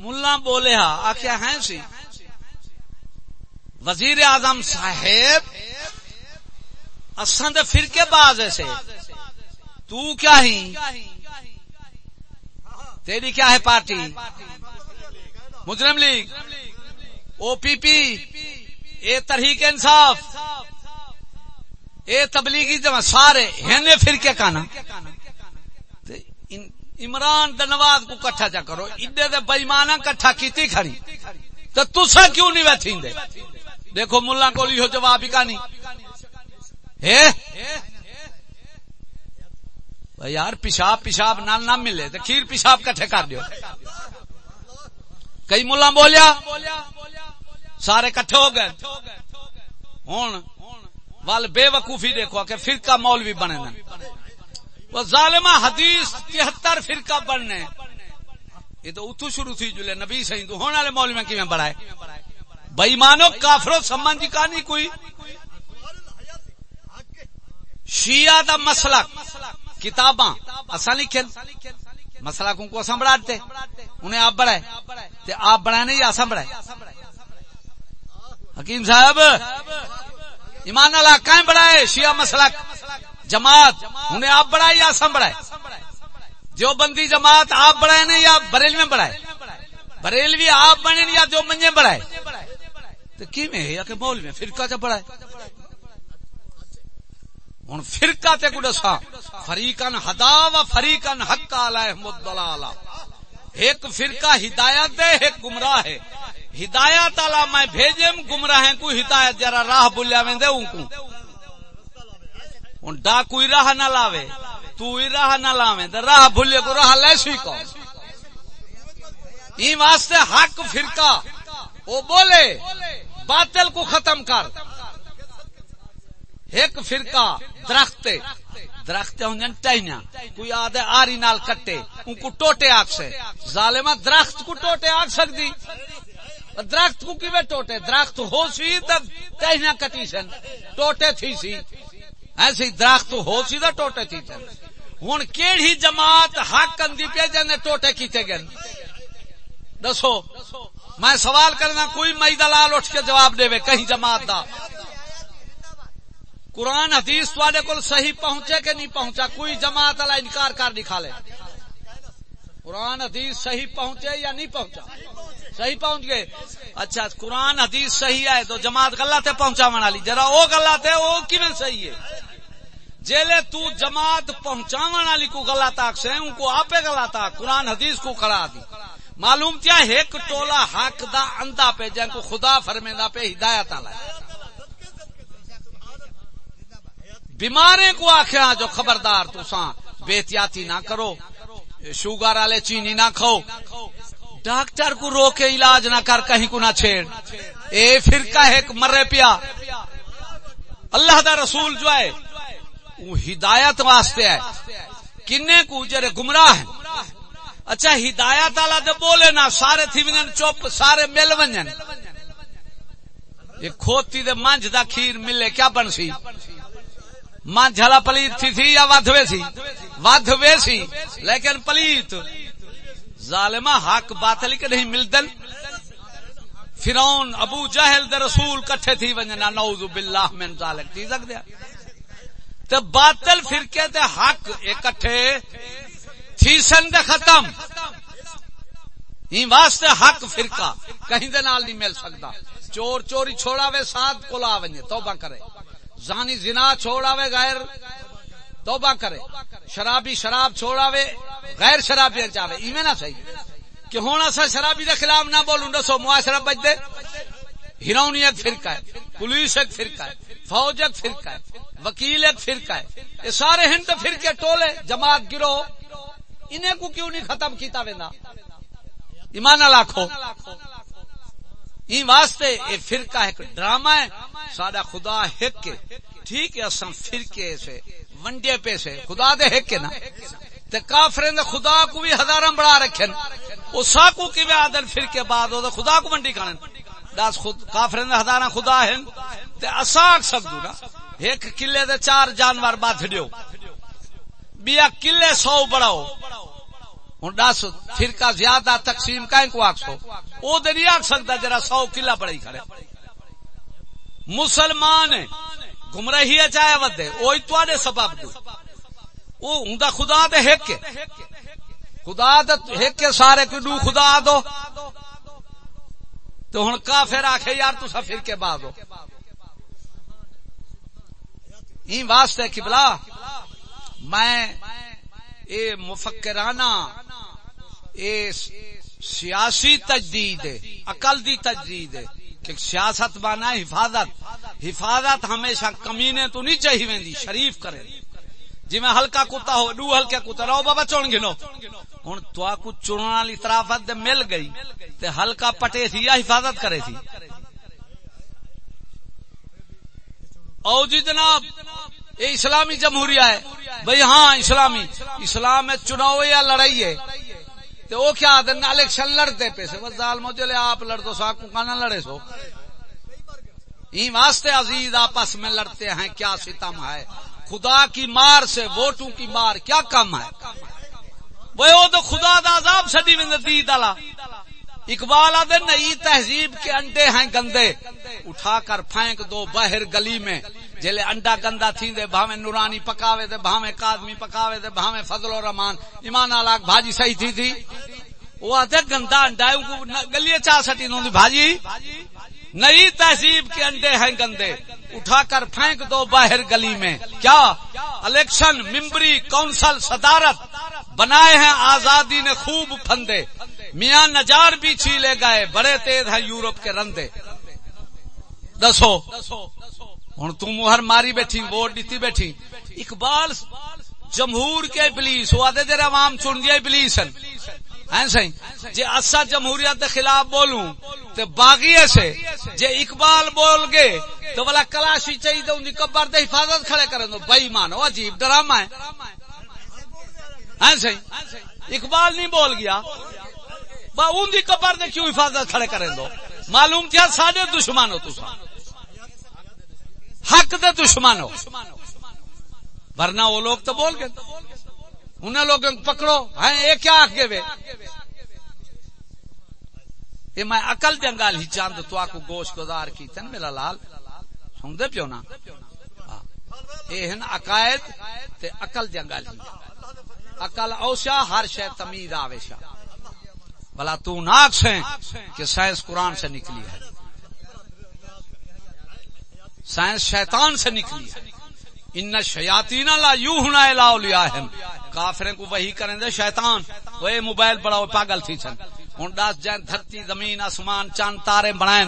Speaker 1: ملا بولے ہاں آخیا ہیں سی؟ وزیر اعظم صاحب اسند فرقے باز ایسے تو کیا ہی؟ تیری کیا ہے پارٹی؟ مسلم لیگ۔ او پی پی، اے تحریک انصاف۔ اے تبلیغی جمع سارے ہنے فرقے کا نا عمران نواز کو کٹھا چا کرو ادے دے بےمانا کٹھا کیتی کھڑی۔ تو تسا کیوں نہیں بیٹھی دے؟ دیکھو ملا کو ہو جواب کا نہیں۔ یار پیشاب پیشاب نہ نہ ملے تو کھیر پیشاب کٹھے کر دیو۔ کئی ملا بولیا؟ سارے کٹھے ہو گئے۔ ہوں وال بے وقوفی دیکھو کہ فرقہ مولوی بنے نا۔ وہ ظالمہ حدیث تہتر فرقہ بننے یہ تو اتو شروع تھی جلے نبی صحیح تو ہونے والے مولوی میں کیوں بڑھائے۔ بھائی مانو کافرو سمان جی کا نہیں کوئی۔ شیعہ دا مسلک کتاباں اصا لکھن مسلک کو اصا بڑھاتے انہیں آپ بڑھائے۔ تے آپ بڑھائے نہیں یا بڑھائے حکیم صاحب، ایمان اللہ کہیں بڑھائے شیعہ مسلک جماعت انہیں آپ بڑھائے یا سم بڑھائے جو بندی جماعت آپ بڑھائے نہیں یا بریل میں بڑھائے بریل بھی آپ بنے یا جو منجے بڑھائے تو کی میں ہے یا کہ مول میں فرقہ چا بڑھائے ہوں فرقہ تے کو دسا فریقن ہدا و فریقن حق علیہم الضلالہ ایک فرقہ ہدایت ہے ایک گمراہ ہے۔ ہدایت والا میں بھیجم گمراہ کو ہدایت جرا راہ بولیا ویندے ان کو ہوں ڈاکو راہ نہ لاوے، تو راہ نہ لاوے تو راہ بھولے کو راہ لے سی کو۔ واسطے حق فرقہ وہ بولے، باطل کو ختم کر۔ ایک فرقہ درخت درخت ہوں ٹہنا کوئی آدھے آری نال کٹے، ان کو ٹوٹے آگ سے ظالمہ درخت کو ٹوٹے آگ سکتی درخت کو کیویں ٹوٹے؟ درخت ہو سی تب کہیں کٹی سن، ٹوٹے تھی سی۔ ایسی درخت ہو سی تو ٹوٹے تھی ہوں کیڑی جماعت حق اندی پہ جانے ٹوٹے کیتے گئے دسو، میں سوال کرنا، کوئی مئی دلال اٹھ کے جواب دے کہیں جماعت دا؟ قرآن، حدیث تے کو صحیح پہنچے کہ نہیں پہنچا؟ کوئی جماعت والا انکار کر دکھا لے۔ قرآن، حدیث صحیح پہنچے یا نہیں پہنچا؟ صحیح پہنچ گئے۔ اچھا قرآن، حدیث صحیح ہے تو جماعت غلط ہے پہنچا والی۔ جرا وہ غلط ہے وہ کی صحیح ہے؟ جیلے تو جماعت پہنچا والی کو غلط آخ ان کو آپ غلط آ قرآن حدیث کو کرا دی۔ معلوم کیا ایک ٹولا حق دا اندا پہ، جن کو خدا فرمیدا پہ ہدایت آلا بیمارے کو آخیا جو خبردار تو سان بے احتیاطی نہ کرو، شوگر والے چینی نہ کھو ڈاکٹر کو رو کے علاج نہ کر، کہیں کو نہ چھیڑ۔ اے فرقہ ایک مرے پیا۔ اللہ دا رسول جو ہے وہ ہدایت واسطے ہے۔ کنے کو جرے گمراہ ہیں۔ اچھا ہدایت والا تو بولے نا، سارے تھی ونجن چپ، سارے مل ونجن۔ یہ کھوتی دے منج دا کھیر ملے، کیا بن سی؟ منج ہلا پلیت تھی تھی یا ودھوے سی؟ ودھوے سی۔ لیکن پلیت، ظالمہ حق باطل کے نہیں ملدن۔ فرعون، ابو جہل دے رسول کٹھے تھی ونجنا نعوذ باللہ من ذالک۔ تھی سک دیا۔ تے باطل فرقے تے حق اکٹھے تھی سن دے ختم۔ این واسطے حق فرقہ کہیں دے نال نہیں مل سکتا۔ چور چوری چھوڑا وے ساتھ کولا ونجے توبہ کرے۔ زانی زنا چھوڑا وے غیر توبہ کرے۔ شرابی شراب چھوڑا وے غیر شرابی چاہے ایویں نہ صحیح۔ کہ ہوں اصا شرابی دے خلاف نہ بولوں، دسو، معاشرہ بچ دے۔ ہرونی فرقہ ہے، پولیس ایک فرقہ ہے، فوج ایک فرقہ ہے، وکیل ایک فرقہ ہے۔ یہ سارے ہند فرقے ٹولے، جماعت گرو انہیں کو کیوں نہیں ختم کیتا وینا ایمان لاکھو این واسطے یہ فرقہ ایک ڈرامہ ہے۔ سادہ خدا ایک کے ٹھیک ہے، اساں فرقے سے منڈے پہ سے، خدا دے ایک کے نا؟ تے کافرین دے خدا کو بھی ہزاراں بڑا رکھن۔ او ساکو کی وی عادل فرقے بعد او خدا کو منڈی کھانن دس خود کافرین دے ہزاراں خدا ہیں تے اساں سب نا۔ ایک کلے دے چار جانور بات دیو بیا کلے سو بڑاؤ ہوں دس فرقہ زیادہ تقسیم کہیں کو آخسو وہ تو نہیں آخ سکتا جرا سو کلا بڑی کھڑے۔ مسلمان گمراہی چاہے ودے۔ وہی تے سبب دو۔ وہ ہوں خدا دے ہک خدا دے ہک سارے کڈو خدا دو۔ تو ہوں کافر آخے یار تو پھر کے بعد ہو واسطے کبلا میں اے مفکرانہ، اے سیاسی تجدید، عقل دی تجدید، کہ سیاست بانا حفاظت۔ حفاظت ہمیشہ کمینے تو نہیں چاہیے، شریف کرے۔ جی میں ہلکا کتا ہو، دو ہلکے کتا رہو بابا چون گنو۔ ہوں تو کو چننے والی طرافت دے مل گئی، تے ہلکا پٹے تھی، یا حفاظت کرے تھی۔ او جی جناب، یہ اسلامی جمہوریہ ہے۔ بھائی ہاں اسلامی۔ اسلام میں چناؤ یا لڑائی ہے۔ تو وہ کیا آدھے الیکشن لڑتے پیسے بس دال مجھے آپ لڑ دو ساکو کا نہ لڑے سو۔ این واسطے عزیز، آپس میں لڑتے ہیں، کیا ستم ہے۔ خدا کی مار سے ووٹوں کی مار کیا کم ہے؟ وہ تو خدا دا عذاب سدی میں دی اقبال آدھے نئی تہذیب کے انڈے ہیں گندے۔ اٹھا کر پھینک دو باہر گلی میں۔ جلے انڈا گندا تھی دے بھاویں نورانی پکاوے دے، بھاویں کادمی پکاوے دے، بھاویں فضل و رحمان۔ ایمان آلاک بھاجی صحیح تھی تھی۔ وہ آدھے گندا انڈا ہے گلیے چاہ سٹی نوں دی بھاجی۔ نئی تہذیب کے انڈے ہیں گندے۔ اٹھا کر پھینک دو باہر گلی میں۔ کیا الیکشن ممبری کونسل صدارت بنائے ہیں آزادی نے خوب پھندے۔ میاں نجار بھی چھیلے گئے، بڑے تیز ہیں یورپ کے رندے۔ دسو ہوں تم ہر ماری بیٹھی، ووٹ دیتی بیٹھی۔ اقبال جمہور کے پلیس وہ آدھے جرے عوام چن گیا پلیس جی اصا جمہوریت کے خلاف بولوں تو باغی سے جی اقبال بول گے تو بلا کلاشی چاہیے ان کی قبر دے حفاظت کھڑے کریں دو بئی مانو عجیب ڈرامہ ہے۔ اقبال نہیں بول گیا۔ ان کی قبر دے کیوں حفاظت کھڑے کریں دو؟ معلوم کیا سارے دشمن ہو حق دے دشمن ہو۔ ورنہ وہ لوگ تو بول گئے۔ انہیں لوگ پکڑو۔ ہیں یہ کیا آخ گئے یہ میں اقل جنگال ہی چاند تو آکو گوشت گزار کی۔ تن میرا لال سن دے پیو نا؟ یہ عقائد تے اقل جنگال ہی اقل اوشا، ہر شے تمید آویشا بلا تو ناک سے کہ سائنس قرآن سے نکلی ہے۔ سائنس شیطان سے نکلی ہے۔ ان شیاتی لا یو ہونا لا لیا ہے کافرے کو وہی کریں دے شیطان۔ وہ موبائل بڑا پاگل تھی سن ہوں دس جائیں دھرتی، زمین، آسمان، چاند، تارے بنائیں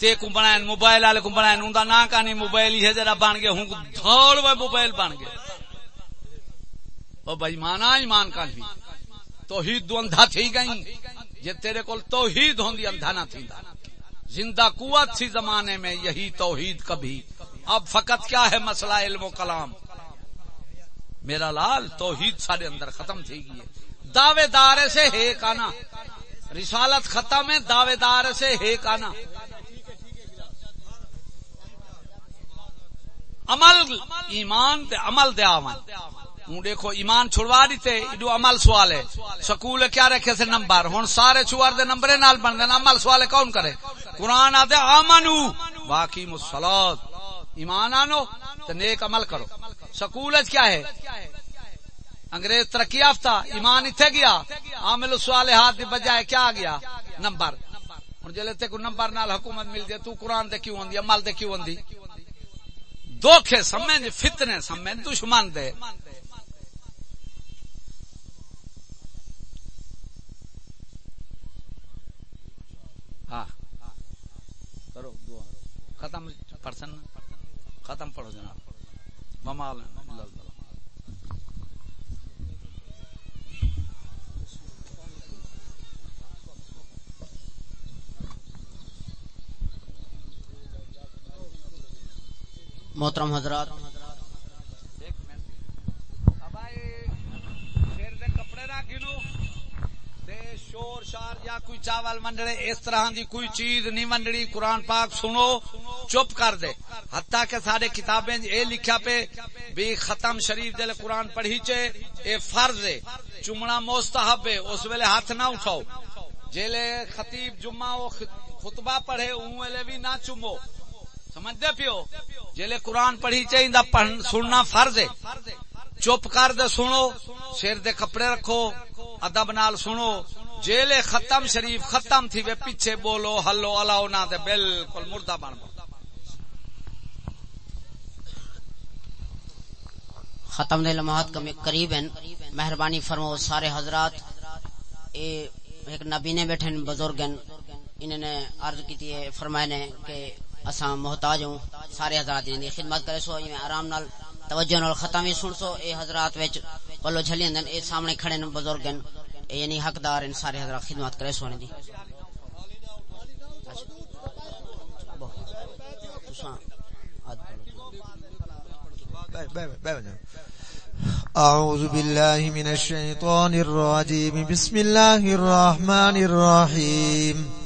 Speaker 1: تے کو بنائیں موبائل والے کو بنائیں ان کا نا کا موبائل ہی ہے جرا بن گئے۔ ہوں دھوڑ وہ موبائل بن گئے۔ وہ بھائی مانا ایمان کا بھی۔ تو ہی دو اندھا تھی گئی جے تیرے کو توحید ہوندی، اندھا نہ تھی زندہ قوت تھی زمانے میں یہی توحید کبھی۔ اب فقط کیا ہے مسئلہ علم و کلام؟ میرا لال، توحید سارے اندر ختم تھی گئی ہے۔ دعوے دار سے ہے کانا۔ رسالت ختم ہے دعوے دار سے ہے کانا۔ عمل، ایمان دے عمل دے آمان ہوں دیکھو، ایمان چھڑوا دیتے، ایڈو عمل سوال ہے۔ سکول کیا رکھے سے نمبر؟ ہوں سارے چوار دے نمبر نال بن گئے عمل سوال ہے کون کرے؟ قرآن آدھے آمنو باقی مسلط ایمان آنو تو نیک عمل کرو۔ سکول کیا ہے؟ انگریز ترقی یافتہ، ایمان اتنے گیا۔ عامل سوال ہاتھ بجائے کیا گیا؟ نمبر۔ ہوں جلے تے کو نمبر نال حکومت مل جائے، تو قرآن دے کیوں آندی عمل دے کیوں آندی دھوکھے سمجھ جی، فتنے سمجھ دشمن دے۔ ہاں۔ کرو ختم پرسن۔ ختم پڑھو جناب۔ ممال۔
Speaker 2: محترم حضرات
Speaker 1: شور شار یا کوئی چاول منڈڑے، اس طرح دی کوئی چیز نہیں منڈڑی، قرآن پاک سنو، چپ کر دے۔ حتیٰ کہ سارے کتابیں اے لکھا پہ بھی ختم شریف دل قرآن پڑھی چے، اے فرض ہے۔ چمنا مستحب ہے، اس ویلے ہاتھ نہ اٹھاؤ۔ جیلے خطیب جمعہ وہ خطبہ پڑھے اون ویلے بھی نہ چمو سمجھ دے پیو؟ جیلے قرآن پڑھی چے چاہیے سننا فرض ہے۔ چپ کر دے سنو، سر دے کپڑے رکھو، ادب نال سنو۔ جیلے ختم، شریف ختم تھی وے، پیچھے بولو، ہلو، الاؤ نہ دے، بالکل مردہ بن
Speaker 2: ختم دے لمحات قریب ہیں۔ مہربانی فرمو سارے حضرات۔ اے ایک نبی نے بیٹھے بزرگ ہیں۔ انہوں نے عرض کی فرمائے نے کہ اساں محتاج ہوں۔ سارے حضرات دی خدمت کرے، سو میں آرام نال توجہ نال ختم ہی سن سو۔ اے حضرات وچ کلو جھلی اندن اے سامنے کھڑے نے بزرگ یعنی حقدار ان سارے حضرات خدمت کرے سونے دی۔
Speaker 3: أعوذ بالله من الشيطان الرجيم. بسم الله الرحمن الرحيم.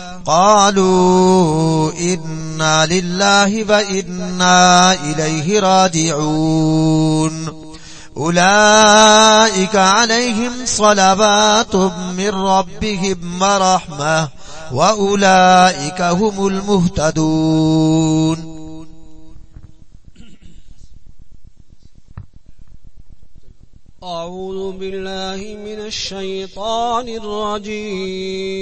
Speaker 3: قالوا إنا لله وإنا إليه راجعون أولئك عليهم صلبات من ربهم ورحمة وأولئك هم المهتدون.
Speaker 4: أعوذ بالله من الشيطان الرجيم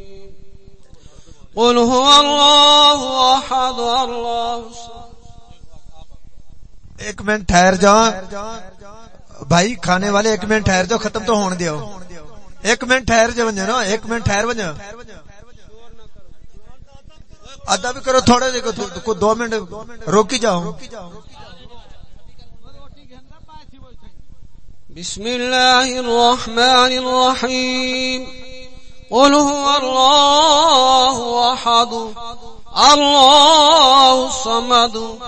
Speaker 4: قل هو الله أحد الله
Speaker 5: ایک منٹ ٹھہر جاؤ بھائی کھانے والے ایک منٹ ٹھہر جاؤ ختم تو ہون دیو۔ ایک منٹ ٹھہر جاؤ نا ایک منٹ ٹھہر بجا ادا بھی کرو تھوڑے جے کو دو منٹ روکی جاؤ۔
Speaker 4: بسم الله الرحمن الرحيم قل هو الله أحد الله الصمد.